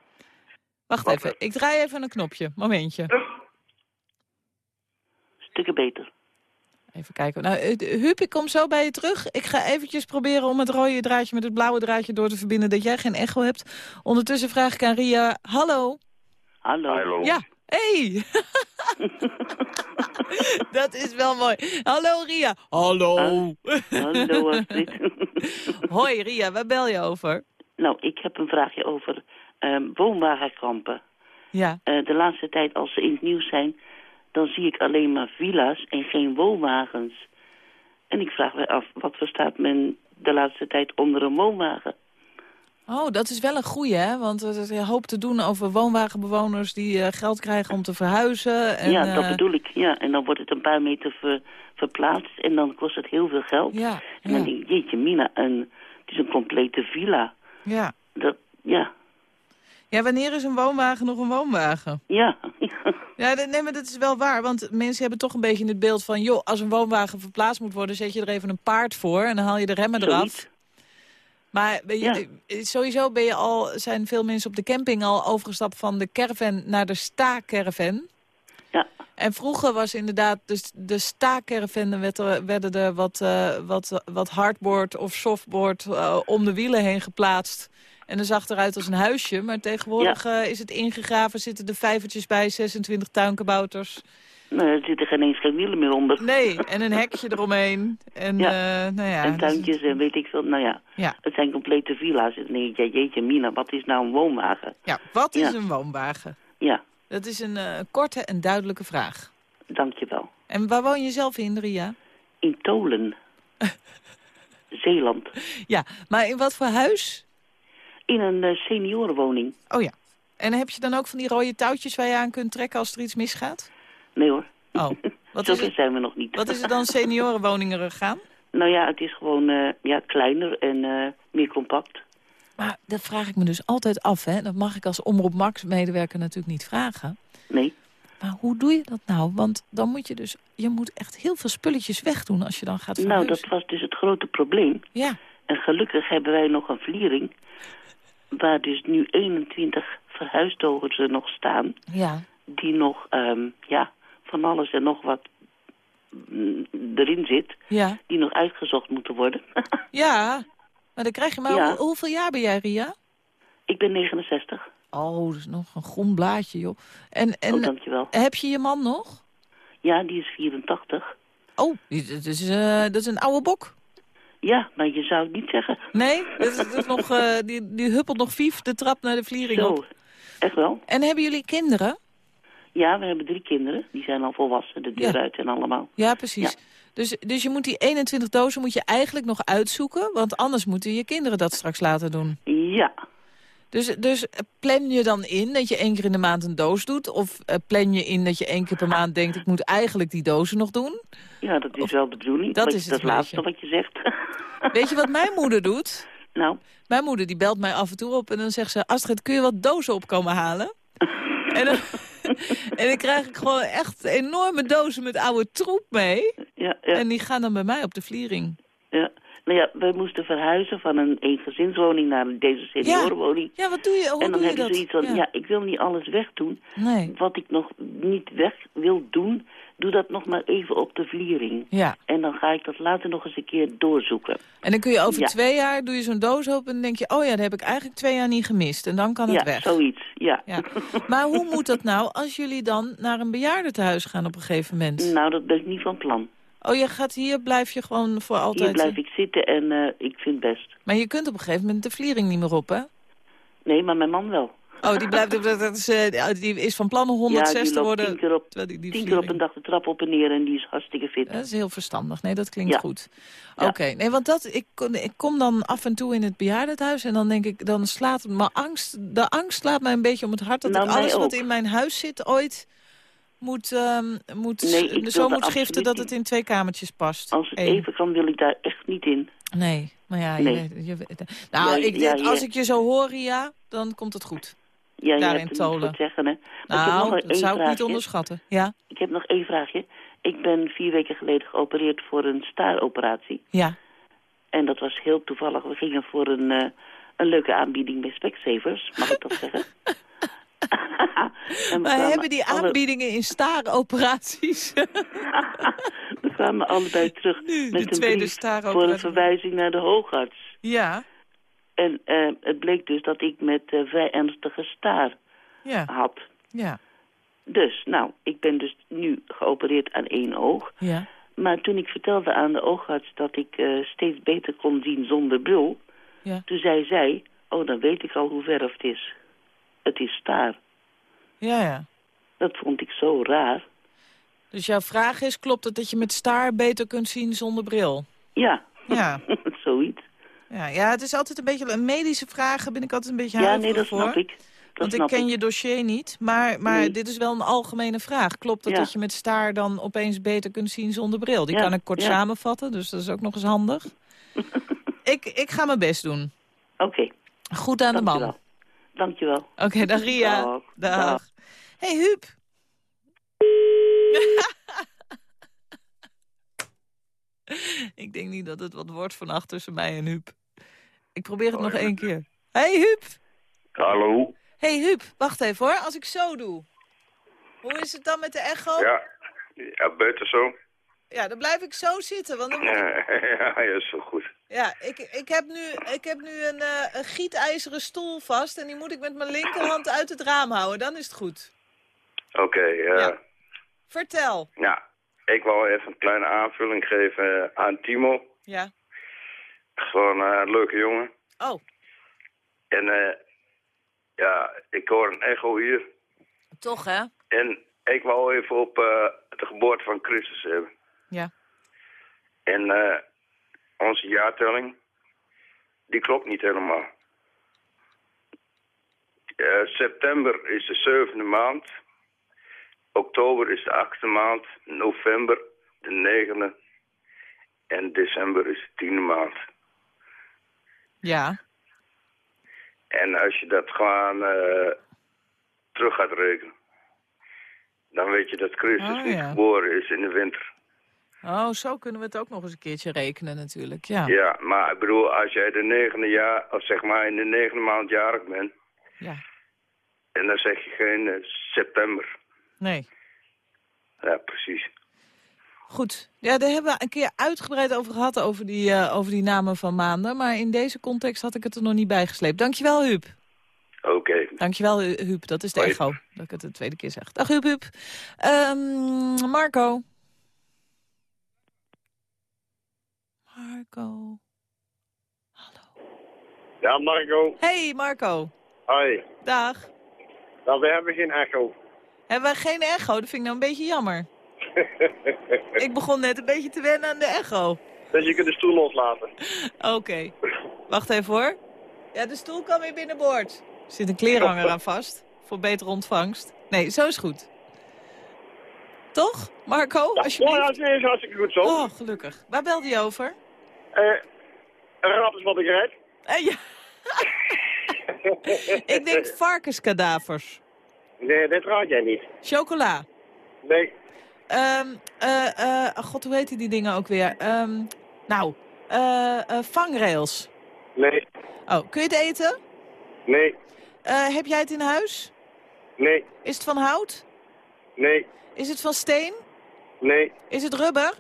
Wacht even, ik draai even een knopje. Momentje. Stukken beter. Even kijken. Nou, Huub, ik kom zo bij je terug. Ik ga eventjes proberen om het rode draadje met het blauwe draadje door te verbinden... dat jij geen echo hebt. Ondertussen vraag ik aan Ria, hallo? Hallo. Hallo. Ja, hey. dat is wel mooi. Hallo Ria. Hallo. Uh, hallo Astrid. Hoi Ria, waar bel je over? Nou, ik heb een vraagje over um, woonwagenkampen. Ja. Uh, de laatste tijd als ze in het nieuws zijn, dan zie ik alleen maar villa's en geen woonwagens. En ik vraag me af, wat verstaat men de laatste tijd onder een woonwagen? Oh, dat is wel een goeie, hè? Want er is hoop te doen over woonwagenbewoners die uh, geld krijgen om te verhuizen. En, ja, dat uh... bedoel ik. Ja, en dan wordt het een paar meter ver, verplaatst en dan kost het heel veel geld. Ja, en dan ja. denk ik, jeetje mina, een, het is een complete villa. Ja. Dat, ja. Ja, wanneer is een woonwagen nog een woonwagen? Ja. ja, nee, maar dat is wel waar. Want mensen hebben toch een beetje het beeld van... joh, als een woonwagen verplaatst moet worden... zet je er even een paard voor en dan haal je de remmen eraf. Maar ben je, sowieso ben je al, zijn veel mensen op de camping al overgestapt van de caravan naar de sta-caravan. Ja. En vroeger was inderdaad dus de sta-caravan werden, werden er wat, uh, wat, wat hardboard of softboard uh, om de wielen heen geplaatst. En dan zag eruit als een huisje. Maar tegenwoordig Ja. uh, is het ingegraven, zitten er vijvertjes bij, 26 tuinkabouters. Nou, er zitten geen eens geen wielen meer onder. Nee, en een hekje eromheen. En, Ja. eh, nou ja, en tuintjes en weet ik veel. Nou ja, Ja. het zijn complete villa's. En denk ja, jeetje mina, wat is nou een woonwagen? Ja, wat is een woonwagen? Ja, Dat is een eh, korte en duidelijke vraag. dankjewel. En waar woon je zelf in, Ria? In Tolen. Zeeland. Ja, maar in wat voor huis? In een eh, seniorenwoning. Oh ja. En heb je dan ook van die rode touwtjes waar je aan kunt trekken als er iets misgaat? Nee hoor. Oh, wat is het, zijn we nog niet. wat is er dan seniorenwoningen gaan? nou ja, het is gewoon eh, ja, kleiner en eh, meer compact. Maar dat vraag ik me dus altijd af, hè. Dat mag ik als Omroep Max-medewerker natuurlijk niet vragen. Nee. Maar hoe doe je dat nou? Want dan moet je dus... Je moet echt heel veel spulletjes wegdoen als je dan gaat Nou, verhuizen. dat was dus het grote probleem. Ja, En gelukkig hebben wij nog een vliering... waar dus nu 21 verhuisdogers er nog staan... ja. die nog, ehm, ja, van alles en nog wat mm, erin zit... Ja, die nog uitgezocht moeten worden. ja. Maar dan krijg je maar... Ja. hoe- hoeveel jaar ben jij, Ria? ik ben 69. Oh, dat is nog een groen blaadje, joh. En, en oh, dankjewel. heb je je man nog? Ja, die is 84. Oh, dat is, eh, dat is een oude bok. Ja, maar je zou het niet zeggen. Nee, dat is, dat is nog, eh, die, die huppelt nog vief de trap naar de vliering Zo, op. echt wel. En hebben jullie kinderen? Ja, we hebben drie kinderen. Die zijn al volwassen, de deur Ja. uit en allemaal. Ja, precies. Ja. Dus, dus je moet die 21 dozen moet je eigenlijk nog uitzoeken, want anders moeten je kinderen dat straks laten doen. Ja, Dus, dus plan je dan in dat je één keer in de maand een doos doet? Of eh, plan je in dat je één keer per maand denkt, ik moet eigenlijk die dozen nog doen? ja dat is wel de bedoeling. dat is het dat laatste wat je zegt. Weet je wat mijn moeder doet? nou, Mijn moeder die belt mij af en toe op en dan zegt ze... Astrid, kun je wat dozen opkomen halen? en, dan, en dan krijg ik gewoon echt enorme dozen met oude troep mee. ja, ja, En die gaan dan bij mij op de vliering. ja. Nou ja, we moesten verhuizen van een eengezinswoning naar deze seniorenwoning. Ja, wat doe je? Hoe en dan doe heb je zoiets van, ja. ik wil niet alles wegdoen. Nee. Wat ik nog niet weg wil doen, doe dat nog maar even op de vliering. Ja. En dan ga ik dat later nog eens een keer doorzoeken. En dan kun je over Ja. twee jaar, doe je zo'n doos open en dan denk je... oh ja, dat heb ik eigenlijk twee jaar niet gemist. En dan kan het ja, weg. zoiets. Ja. Ja. Maar hoe moet dat nou als jullie dan naar een bejaardentehuis gaan op een gegeven moment? Nou, dat ben ik niet van plan. Oh, je gaat hier, blijf je gewoon voor altijd... Hier blijf ik zitten en eh, ik vind het best. Maar je kunt op een gegeven moment de vliering niet meer op, hè? Nee, maar mijn man wel. Oh, die, blijft, dat is, eh, die is van plan om ja, 106 die te loopt worden. tien keer, op, die, die tien keer op een dag de trap op en neer en die is hartstikke fit. Dat is heel verstandig. Nee, dat klinkt Ja. goed. Ja. Oké, nee, want dat, ik, ik kom dan af en toe in het bejaardenhuis... en dan denk ik, dan slaat mijn angst... de angst slaat mij een beetje om het hart... dat Nou, ik alles wat ook. in mijn huis zit ooit moet, ehm, moet, Nee, zo moet schiften dat het in twee kamertjes past. Als het Eén. even kan, wil ik daar echt niet in. Nee, maar ja, Nee. Je, je, nou, Ja, ik, ja, als ja. ik je zo hoor, Ria, dan komt het goed. Ja, je hebt tolen. zeggen, hè. Maar Nou, dat zou ik niet vraagje. onderschatten. Ja, Ik heb nog één vraagje. Ik ben vier weken geleden geopereerd voor een staaroperatie. ja. En dat was heel toevallig. We gingen voor een, eh, een leuke aanbieding bij Specsavers, mag ik dat zeggen? Maar hebben die alle- aanbiedingen in staaroperaties? we kwamen allebei terug Nu, met een brief voor een verwijzing naar de hoogarts. ja, En eh, het bleek dus dat ik met eh, vrij ernstige staar ja, had. ja, Dus, nou, ik ben dus nu geopereerd aan één oog. ja. Maar toen ik vertelde aan de oogarts dat ik eh, steeds beter kon zien zonder bril... Ja. toen zei zij, oh, dan weet ik al hoe verf het is. Het is staar. Ja, ja. Dat vond ik zo raar. Dus jouw vraag is, klopt het dat je met staar beter kunt zien zonder bril? Ja, Ja. zoiets. Ja, ja, het is altijd een beetje een medische vraag. Ben ik altijd een beetje Ja, nee, dat voor. snap ik. Dat Want ik ken je dossier niet. Maar, maar Nee. dit is wel een algemene vraag. Klopt het Ja. dat je met staar dan opeens beter kunt zien zonder bril? Die Ja, kan ik kort ja. samenvatten, dus dat is ook nog eens handig. ik, ik ga mijn best doen. Oké, Goed aan de man. Dankjewel. Oké, dag Ria. Dag. Dag. Dag. hey, Huub. ik denk niet dat het wat wordt vannacht tussen mij en Huub. Ik probeer het nog één keer. hey, Huub. Hallo? hey, Huub. Wacht even hoor, als ik zo doe. Hoe is het dan met de echo? Ja, ja beter zo. Ja, dan blijf ik zo zitten. Want dan ik- Ja, ja, is zo goed. Ja, ik, ik heb nu, ik heb nu een, eh, een gietijzeren stoel vast... en die moet ik met mijn linkerhand uit het raam houden. Dan is het goed. Oké, ja. Ja. Vertel. ja. Ik wou even een kleine aanvulling geven aan Timo. Ja. Gewoon eh, een leuke jongen. Oh, En eh, ja, ik hoor een echo hier. toch hè? En ik wou even op eh, de geboorte van Christus hebben. Ja. En eh, onze jaartelling, die klopt niet helemaal. Eh, september is de zevende maand. Oktober is de achtste maand. November de negende. En december is de tiende maand. Ja. En als je dat gewoon eh, terug gaat rekenen, dan weet je dat Christus Oh, niet ja. geboren is in de winter. Oh, zo kunnen we het ook nog eens een keertje rekenen natuurlijk. Ja. Ja, maar ik bedoel, als jij de negende jaar, of zeg maar in de negende maand jarig bent, Ja. en dan zeg je geen eh, september. Nee. Ja, precies. Goed. Ja, daar hebben we een keer uitgebreid over gehad, over die, eh, over die namen van maanden. Maar in deze context had ik het er nog niet bij gesleept. Dankjewel, Huub. Oké. Dankjewel, Hu- Huub. Dat is de Hoi. echo, dat ik het de tweede keer zeg. Dag, Huub, Huub. Ehm, Marco. Marco. Ja, Marco. Hey, Marco. Hoi. Dag. Nou, we hebben geen echo. Hebben we geen echo? Dat vind ik nou een beetje jammer. Ik begon net een beetje te wennen aan de echo. dus je kunt de stoel loslaten. Oké. Wacht even hoor. Ja, de stoel kan weer binnenboord. Er zit een kleerhanger aan vast. Voor betere ontvangst. Nee, zo is goed. Toch, Marco? Ja, Alsjeblieft. ja, dat is hartstikke goed zo. Oh, gelukkig. Waar belde je over? Eh raad eens wat ik rijd. Eh, ja. ik denk varkenskadavers. Nee, dit raad jij niet. Chocola. Nee. Eh, god, hoe heet die dingen ook weer? Ehm, nou, eh, vangrails. Nee. Oh, kun je het eten? Nee. Heb jij het in huis? Nee. Is het van hout? Nee. Is het van steen? Nee. Is het rubber?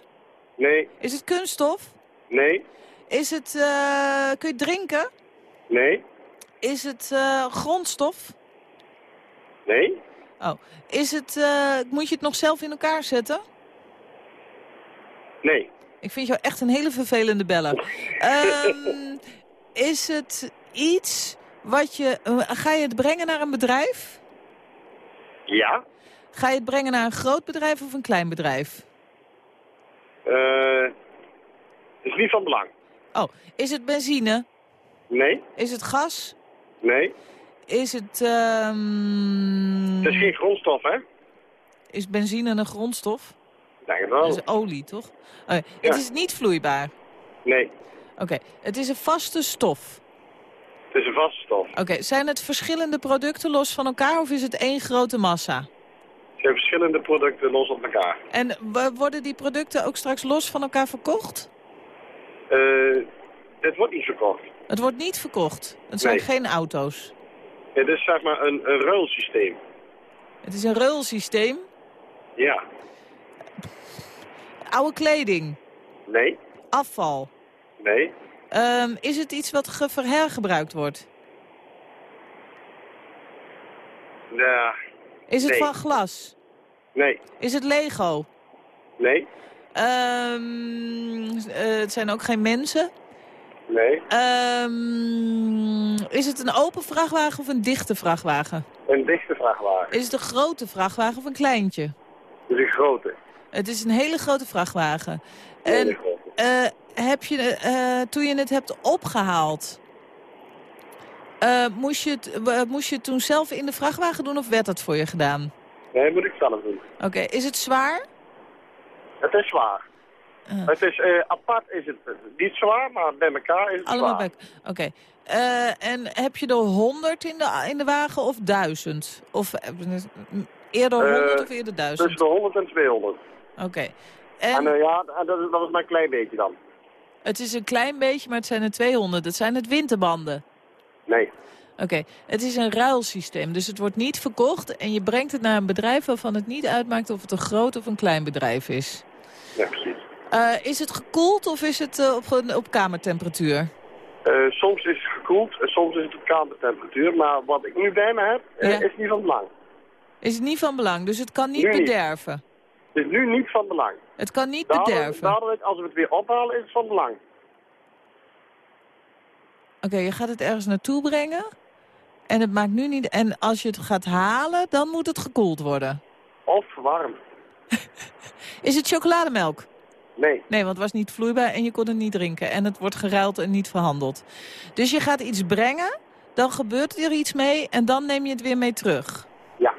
Nee. Is het kunststof? Nee. Is het, eh, kun je drinken? Nee. Is het eh, grondstof? Nee. Oh. Is het, eh, moet je het nog zelf in elkaar zetten? Nee. Ik vind jou echt een hele vervelende beller. Ehm, is het iets wat je... Ga je het brengen naar een bedrijf? Ja. Ga je het brengen naar een groot bedrijf of een klein bedrijf? Eh is niet van belang. Oh, is het benzine? Nee. Is het gas? Nee. Is het... ehm, Het is geen grondstof, hè? Is benzine een grondstof? Ik denk het Dat wel. is olie, toch? Ja. Het is niet vloeibaar. Nee. Oké, het is een vaste stof. Het is een vaste stof. Oké, zijn het verschillende producten los van elkaar of is het één grote massa? Het zijn verschillende producten los op elkaar. En worden die producten ook straks los van elkaar verkocht? Eh dit wordt niet verkocht. Het wordt niet verkocht. Het zijn Nee. geen auto's. Het is zeg maar een, een ruilsysteem. Het is een ruilsysteem. Ja. Oude kleding. Nee. Afval. Nee. Ehm, is het iets wat ge- verhergebruikt wordt? Ja. Is het Nee. van glas? Nee. Is het Lego? Nee. Ehm, eh, het zijn ook geen mensen. Nee. Ehm, is het een open vrachtwagen of een dichte vrachtwagen? Een dichte vrachtwagen. Is het een grote vrachtwagen of een kleintje? Het is een grote. Het is een hele grote vrachtwagen. Hele En grote. eh, heb je, eh, toen je het hebt opgehaald... eh, moest, je het, moest je het toen zelf in de vrachtwagen doen of werd dat voor je gedaan? Nee, moet ik zelf doen. Oké, is het zwaar? Het is zwaar. Het is, eh, apart is het niet zwaar, maar bij elkaar is het Allemaal zwaar. Oké. Eh, en heb je er 100 in de, in de wagen of 1000? Of eh, eerder 100 Eh, of eerder 1000? Tussen de 100 en 200. Oké. En, En ja, dat is, dat is maar een klein beetje dan. het is een klein beetje, maar het zijn er 200. Dat zijn het winterbanden. Nee. Oké, het is een ruilsysteem, dus het wordt niet verkocht... en je brengt het naar een bedrijf waarvan het niet uitmaakt... of het een groot of een klein bedrijf is. Ja, precies. Eh, is het gekoeld of is het eh, op, op kamertemperatuur? Eh, soms is het gekoeld en soms is het op kamertemperatuur. Maar wat ik nu bij me heb, Ja. is niet van belang. Is het niet van belang, dus het kan niet Nu niet. bederven? Het is nu niet van belang. Het kan niet bederven? dadelijk, als we het weer ophalen, is het van belang. Oké, je gaat het ergens naartoe brengen. En het maakt nu niet. En als je het gaat halen, dan moet het gekoeld worden. Of warm. Is het chocolademelk? Nee. Nee, want het was niet vloeibaar en je kon het niet drinken. En het wordt geruild en niet verhandeld. Dus je gaat iets brengen, dan gebeurt er iets mee en dan neem je het weer mee terug. Ja.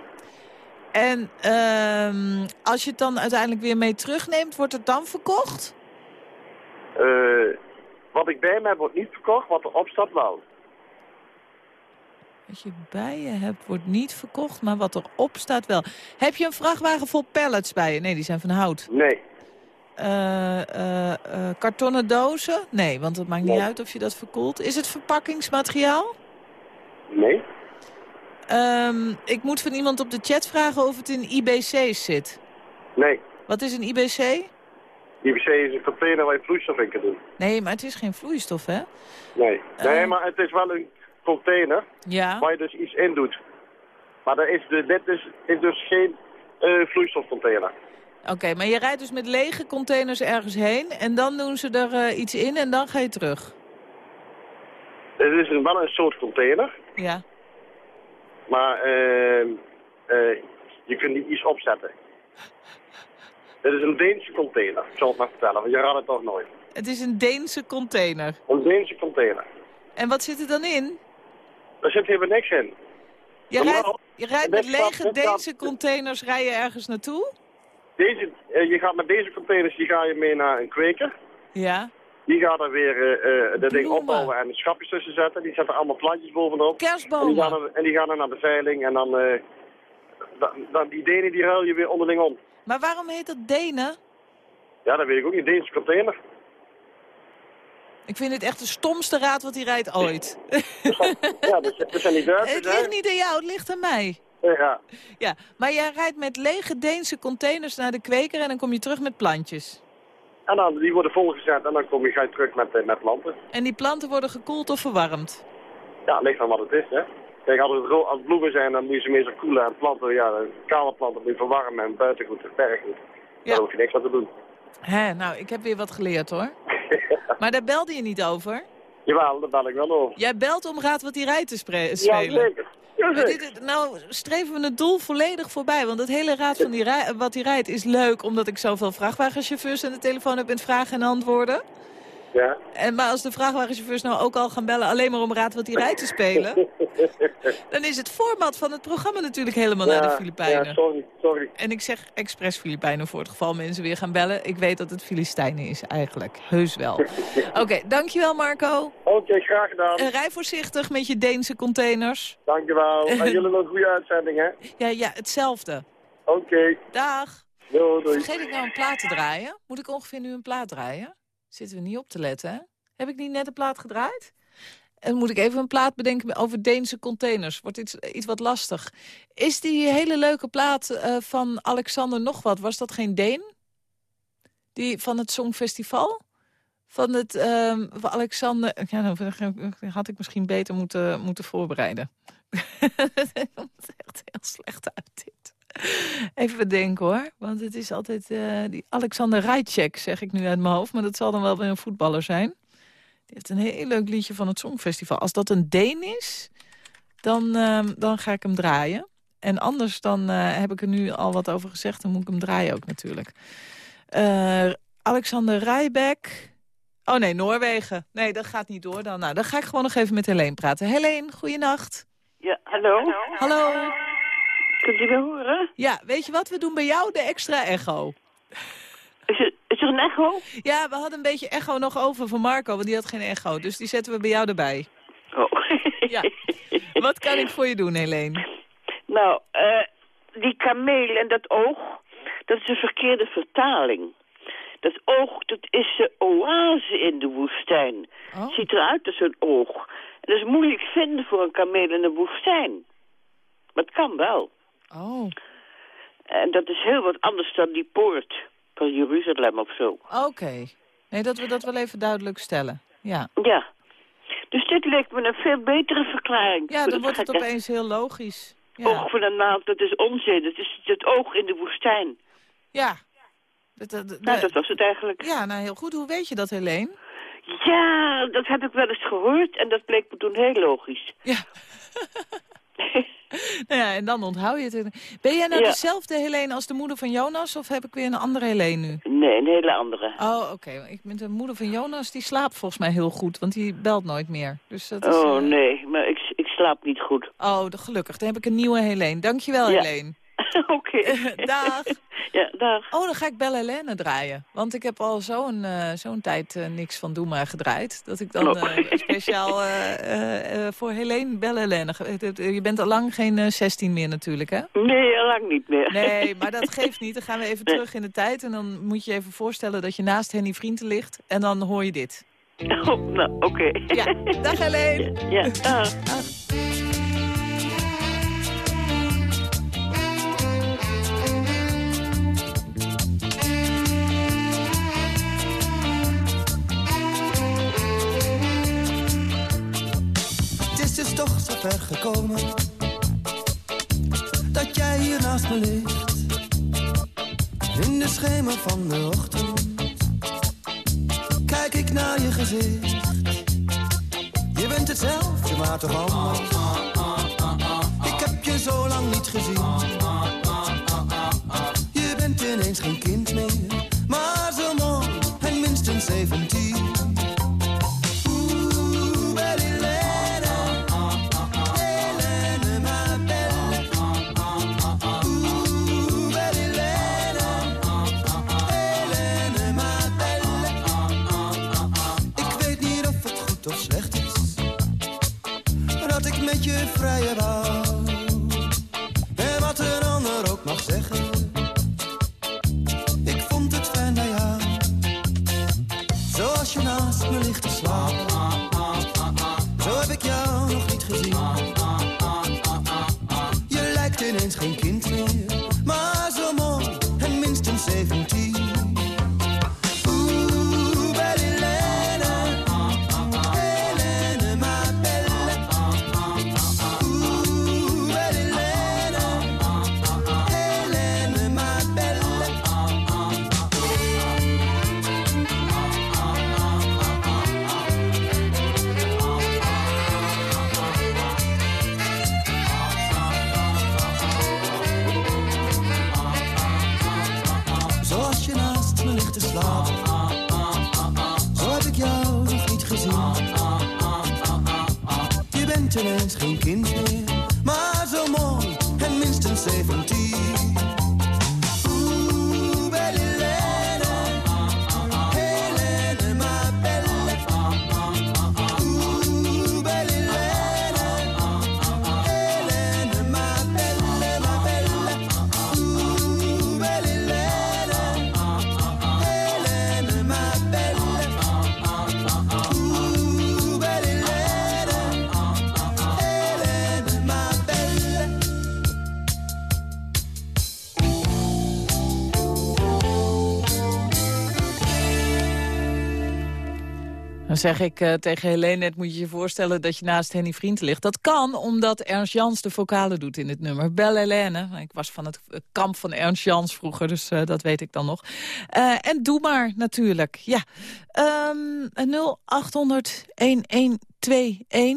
En ehm, als je het dan uiteindelijk weer mee terugneemt, wordt het dan verkocht? Eh, wat ik bij me heb, wordt niet verkocht. Wat erop staat, wel. Wat je bij je hebt, wordt niet verkocht, maar wat erop staat wel. Heb je een vrachtwagen vol pallets bij je? Nee, die zijn van hout. Nee. Eh, eh, eh, kartonnen dozen? Nee, want het maakt niet uit of je dat verkoelt. Is het verpakkingsmateriaal? Nee. Ehm, ik moet van iemand op de chat vragen of het in IBC's zit. Nee. Wat is een IBC? IBC is een container waar je vloeistof in kan doen. Nee, maar het is geen vloeistof, hè? Nee. Nee, maar het is wel een container Ja. waar je dus iets in doet. Maar dat is de, dit is, is dus geen eh, vloeistofcontainer. Oké, maar je rijdt dus met lege containers ergens heen... en dan doen ze er eh, iets in en dan ga je terug. Het is een, wel een soort container, Ja. maar eh, eh, je kunt niet iets opzetten. Het is een Deense container, ik zal het maar vertellen, want je raadt het toch nooit. Het is een Deense container. Een Deense container. En wat zit er dan in? Daar zit helemaal niks in. Je rijdt, je rijdt met lege Deense containers rij je ergens naartoe? Deze, eh, je gaat met deze containers die ga je mee naar een kweker. Ja. Die gaat er weer eh, dat ding opbouwen en schapjes tussen zetten. Die zetten allemaal plantjes bovenop. En die, Kerstbomen. gaan er, en die gaan naar de veiling en dan... dan, dan die Denen die ruil je weer onderling om. Maar waarom heet dat Denen? Ja, dat weet ik ook niet. Deense container. Ik vind dit echt de stomste raad wat hij rijdt ooit. Ja, dat, zijn die het ligt niet aan jou, het ligt aan mij. ja. Ja, maar jij rijdt met lege Deense containers naar de kweker en dan kom je terug met plantjes. En dan, die worden volgezet en dan kom je, ga je terug met, eh, met planten. En die planten worden gekoeld of verwarmd? Ja, ligt aan wat het is, hè. Kijk, als het, ro- als het bloemen zijn, dan moet je ze meestal koelen. En planten, ja, kale planten moet je verwarmen en buitengoed en berggoed. Daar hoef je niks aan te doen. Hè, nou, ik heb weer wat geleerd hoor. Maar daar belde je niet over? Jawel, daar bel ik wel over. Jij belt om Raad wat hij rijdt te Ja, spelen. zeker. Ja, zeker. dit, nou streven we het doel volledig voorbij. Want het hele raad van die rij- wat hij rijdt is leuk... omdat ik zoveel vrachtwagenchauffeurs aan de telefoon heb met vragen en antwoorden. Ja. En, maar als de vrachtwagenchauffeurs nou ook al gaan bellen... alleen maar om raad wat hij rijdt te spelen... dan is het format van het programma natuurlijk helemaal naar de Filipijnen. Ja, sorry, sorry. En ik zeg expres Filipijnen voor het geval mensen weer gaan bellen. Ik weet dat het Filistijnen is eigenlijk. Heus wel. Oké, dankjewel Marco. Oké, graag gedaan. En rij voorzichtig met je Deense containers. Dankjewel. En jullie nog een goede uitzending, hè? Ja, ja, hetzelfde. Oké. Dag. Doei, doei. Vergeet ik nou een plaat te draaien? Moet ik ongeveer nu een plaat draaien? Zitten we niet op te letten, hè? Heb ik niet net een plaat gedraaid? En moet ik even een plaat bedenken over Deense containers. Wordt iets, iets wat lastig. Is die hele leuke plaat eh, van Alexander nog wat? Was dat geen Deen? Die van het Songfestival? Van het ehm, van Alexander... Ja, dan had ik misschien beter moeten, moeten voorbereiden. Het komt echt heel slecht uit dit. Even bedenken hoor. Want het is altijd eh, die Alexander Rijtschek, zeg ik nu uit mijn hoofd. Maar dat zal dan wel weer een voetballer zijn. Die heeft een heel leuk liedje van het Songfestival. Als dat een Deen is, dan, ehm, dan ga ik hem draaien. En anders dan eh, heb ik er nu al wat over gezegd. Dan moet ik hem draaien ook natuurlijk. Eh, Alexander Rijbeck. Oh nee, Noorwegen. Nee, dat gaat niet door dan. Nou, dan ga ik gewoon nog even met Helene praten. Helene, goeienacht. Ja, hallo? Hallo. Kunt u me horen? Ja, weet je wat? We doen bij jou de extra echo. Is er, is er een echo? Ja, we hadden een beetje echo nog over van Marco, want die had geen echo. Dus die zetten we bij jou erbij. Oh. Ja. Wat kan ik voor je doen, Helene? Nou, eh, die kameel en dat oog, dat is een verkeerde vertaling. Dat oog, dat is de oase in de woestijn. Het ziet eruit als een oog. En dat is moeilijk vinden voor een kameel in de woestijn. Maar het kan wel. Oh. En dat is heel wat anders dan die poort van Jeruzalem of zo. Oké. Nee, dat we dat wel even duidelijk stellen. Ja. Ja. Dus dit lijkt me een veel betere verklaring. Ja, dan wordt het opeens heel logisch. Ja. Oog van een naald, dat is onzin. Het is het oog in de woestijn. Ja. Dat, dat, dat- Nou, dat was het eigenlijk. Ja, nou heel goed. Hoe weet je dat, Helene? Ja, dat heb ik wel eens gehoord en dat bleek me toen heel logisch. Ja. Nou ja, en dan onthoud je het. Ben jij nou Ja. dezelfde Helene als de moeder van Jonas? Of heb ik weer een andere Helene nu? Nee, een hele andere. Oh, oké. Ik ben de moeder van Jonas, die slaapt volgens mij heel goed. Want die belt nooit meer. Dus dat is, Oh eh, nee, maar ik, ik slaap niet goed. Oh, gelukkig. Dan heb ik een nieuwe Helene. Dankjewel, Ja. Helene. Oké. Dag. Ja, dag. Oh, dan ga ik Belle Helene draaien. Want ik heb al zo'n eh, zo'n tijd eh, niks van Doe maar gedraaid. Dat ik dan eh, speciaal voor Helene Belle Helene... Je bent al lang geen eh, 16 meer natuurlijk, hè? Nee, al lang niet meer. Nee, maar dat geeft niet. Dan gaan we even terug in de tijd. En dan moet je even voorstellen dat je naast Henny Vrienden ligt. En dan hoor je dit. Oh, nou, oké. Ja, dag Helene. Ja, dag. Het ver gekomen dat jij hier naast me ligt. In de schemer van de ochtend kijk ik naar je gezicht. Je bent hetzelfde, maar toch anders. Ik heb je zo lang niet gezien. Je bent ineens geen kind meer, maar zo mooi en minstens 17. Dan zeg ik eh, tegen Helene, net moet je je voorstellen dat je naast Henny Vriend ligt. Dat kan omdat Ernst Jans de vocalen doet in het nummer. Bel Helene. Ik was van het eh, kamp van Ernst Jans vroeger, dus eh, dat weet ik dan nog. En doe maar natuurlijk. Ja. Ehm 0800 1121,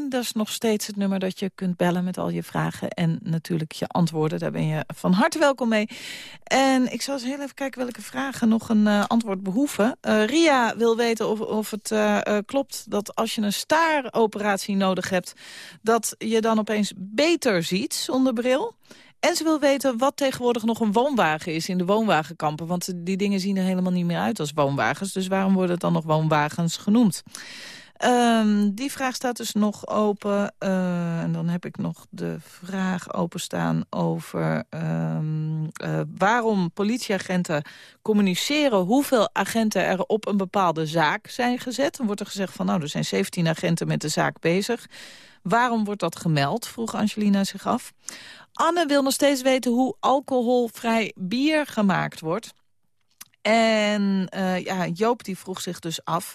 dat is nog steeds het nummer dat je kunt bellen met al je vragen. En natuurlijk je antwoorden, daar ben je van harte welkom mee. En ik zal eens heel even kijken welke vragen nog een eh, antwoord behoeven. Eh, Ria wil weten of, of het eh, klopt dat als je een staaroperatie nodig hebt... dat je dan opeens beter ziet zonder bril. En ze wil weten wat tegenwoordig nog een woonwagen is in de woonwagenkampen. Want die dingen zien er helemaal niet meer uit als woonwagens. Dus waarom worden het dan nog woonwagens genoemd? Ehm, die vraag staat dus nog open. Eh, en dan heb ik nog de vraag openstaan over ehm, eh, waarom politieagenten communiceren hoeveel agenten er op een bepaalde zaak zijn gezet. Dan wordt er gezegd van nou er zijn 17 agenten met de zaak bezig. Waarom wordt dat gemeld, vroeg Angelina zich af. Anne wil nog steeds weten hoe alcoholvrij bier gemaakt wordt. En eh, ja, Joop die vroeg zich dus af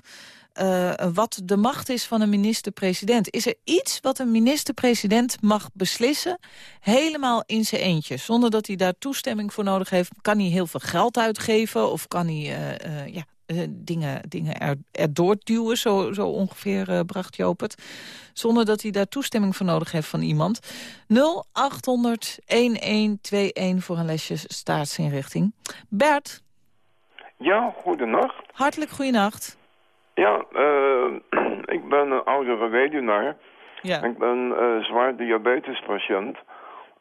eh, wat de macht is van een minister-president. Is er iets wat een minister-president mag beslissen... helemaal in zijn eentje, zonder dat hij daar toestemming voor nodig heeft? Kan hij heel veel geld uitgeven of kan hij eh, eh, ja, dingen, dingen er, erdoor duwen? Zo, zo ongeveer bracht Joop het. Zonder dat hij daar toestemming voor nodig heeft van iemand. 0800-1121 voor een lesje staatsinrichting. Bert, Ja, goedenacht. hartelijk goeienacht. Ja, eh, ik ben een oudere weduwnaar. Ja. Ik ben eh, zwaar diabetespatiënt.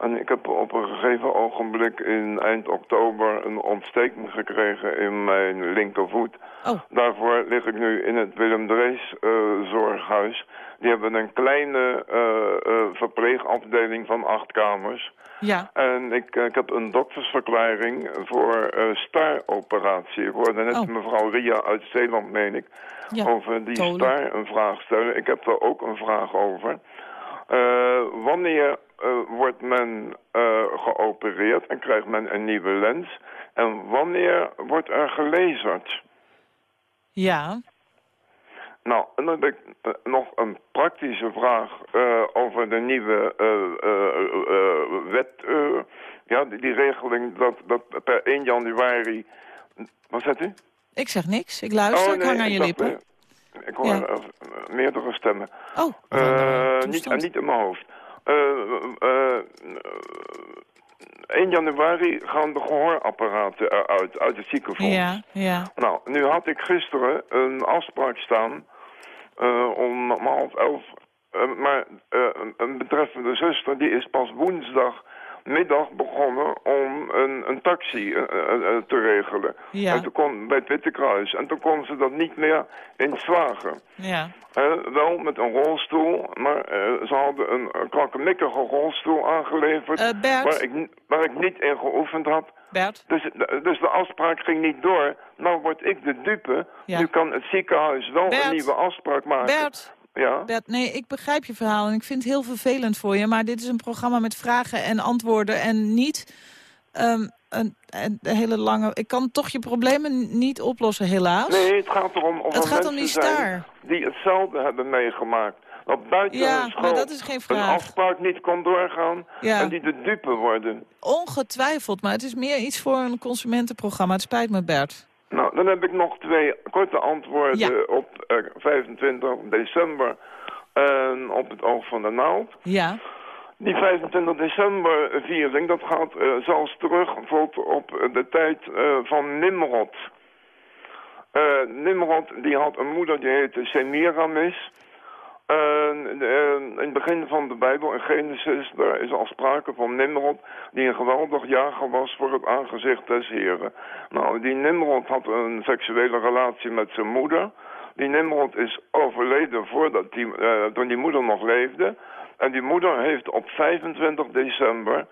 En ik heb op een gegeven ogenblik in eind oktober een ontsteking gekregen in mijn linkervoet. Oh. Daarvoor lig ik nu in het Willem Drees eh, zorghuis. Die hebben een kleine eh, verpleegafdeling van acht kamers. Ja. En ik, ik heb een doktersverklaring voor staaroperatie. Ik hoorde net Oh. mevrouw Ria uit Zeeland, meen ik, Ja, over die Tolen. staar een vraag stellen. Ik heb daar ook een vraag over. Eh, wanneer eh, wordt men eh, geopereerd en krijgt men een nieuwe lens? En wanneer wordt er gelezerd? Ja. Nou, en dan heb ik nog een praktische vraag over de nieuwe eh, wet. ja, die, die regeling dat, dat per 1 januari... Wat zegt u? Ik zeg niks. Ik luister, Oh, ik hang aan je lippen. Eh, ik hoor Ja. eh, meerdere stemmen. Oh, Eh, niet, toestand. en niet in mijn hoofd. Eh, eh, 1 januari gaan de gehoorapparaten eruit, uit het ziekenfonds. Ja, ja. Nou, nu had ik gisteren een afspraak staan eh, om half elf. Eh, maar eh, een- betreffende zuster die is pas woensdagmiddag begonnen om een, een taxi eh, eh, eh, te regelen. Ja. En toen kon, bij het Witte Kruis. En toen kon ze dat niet meer in slagen. Ja. Wel met een rolstoel, maar ze hadden een, krakkemikkige rolstoel aangeleverd... Bert? Waar, ik, waar ik niet in geoefend had. Bert? Dus, dus de afspraak ging niet door. Nou word ik de dupe. Ja. Nu kan het ziekenhuis wel Bert? een nieuwe afspraak maken. Bert? Ja? Bert, nee, ik begrijp je verhaal en ik vind het heel vervelend voor je. Maar dit is een programma met vragen en antwoorden en niet... ehm, een, een hele lange... Ik kan toch je problemen niet oplossen, helaas. Nee, het gaat erom of Het gaat om die staar. die hetzelfde hebben meegemaakt. Dat buiten Ja, school maar dat is geen een vraag. afspraak niet kon doorgaan Ja. en die de dupe worden. Ongetwijfeld, maar het is meer iets voor een consumentenprogramma. Het spijt me, Bert. Nou, dan heb ik nog twee korte antwoorden Ja. op eh, 25 december en op het oog van de naald. Ja. Die 25 december viering, dat gaat eh, zelfs terug tot op eh, de tijd eh, van Nimrod. Eh, Nimrod die had een moeder die heette Semiramis. En eh, in het begin van de Bijbel, in Genesis, daar is al sprake van Nimrod... die een geweldig jager was voor het aangezicht des Heren. Nou, die Nimrod had een seksuele relatie met zijn moeder. Die Nimrod is overleden voordat die, eh, toen die moeder nog leefde. En die moeder heeft op 25 december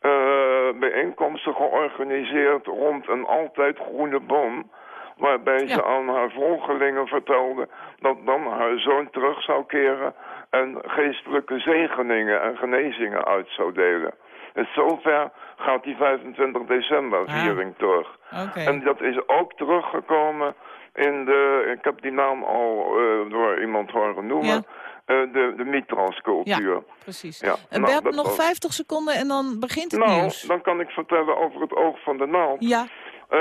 eh, bijeenkomsten georganiseerd rond een altijd groene boom. Waarbij ze aan haar volgelingen vertelde dat dan haar zoon terug zou keren en geestelijke zegeningen en genezingen uit zou delen. En zover gaat die 25 december viering terug. Oké. En dat is ook teruggekomen in de, ik heb die naam al eh, door iemand horen noemen, Ja. eh, de, de Mitras-cultuur. Ja, precies. Ja, En nou, Bert, dat nog was- 50 seconden en dan begint het Nou, nieuws. dan kan ik vertellen over het oog van de naald. Ja. Eh,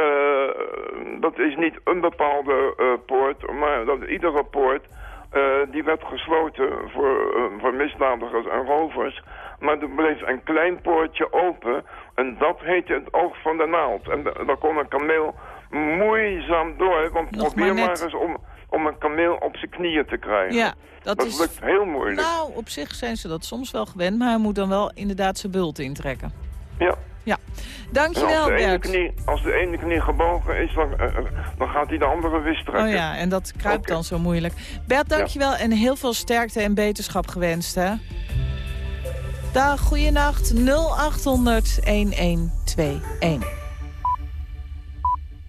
dat is niet een bepaalde eh, poort, maar dat iedere poort... eh, die werd gesloten voor, voor misdadigers en rovers. Maar er bleef een klein poortje open. En dat heette het oog van de naald. En da- daar kon een kameel moeizaam door. Want Nog probeer maar eens om, om een kameel op zijn knieën te krijgen. Ja, dat, dat is... lukt heel moeilijk. Nou, op zich zijn ze dat soms wel gewend, maar hij moet dan wel inderdaad zijn bult intrekken. Ja. Ja. Dankjewel, als de, ene Bert. knie, als de ene knie gebogen is, dan, eh, eh, dan gaat hij de andere weer. Oh ja, en dat kruipt dan zo moeilijk. Bert, dankjewel en heel veel sterkte en beterschap gewenst, hè? Dag, goeienacht, 0800 1121.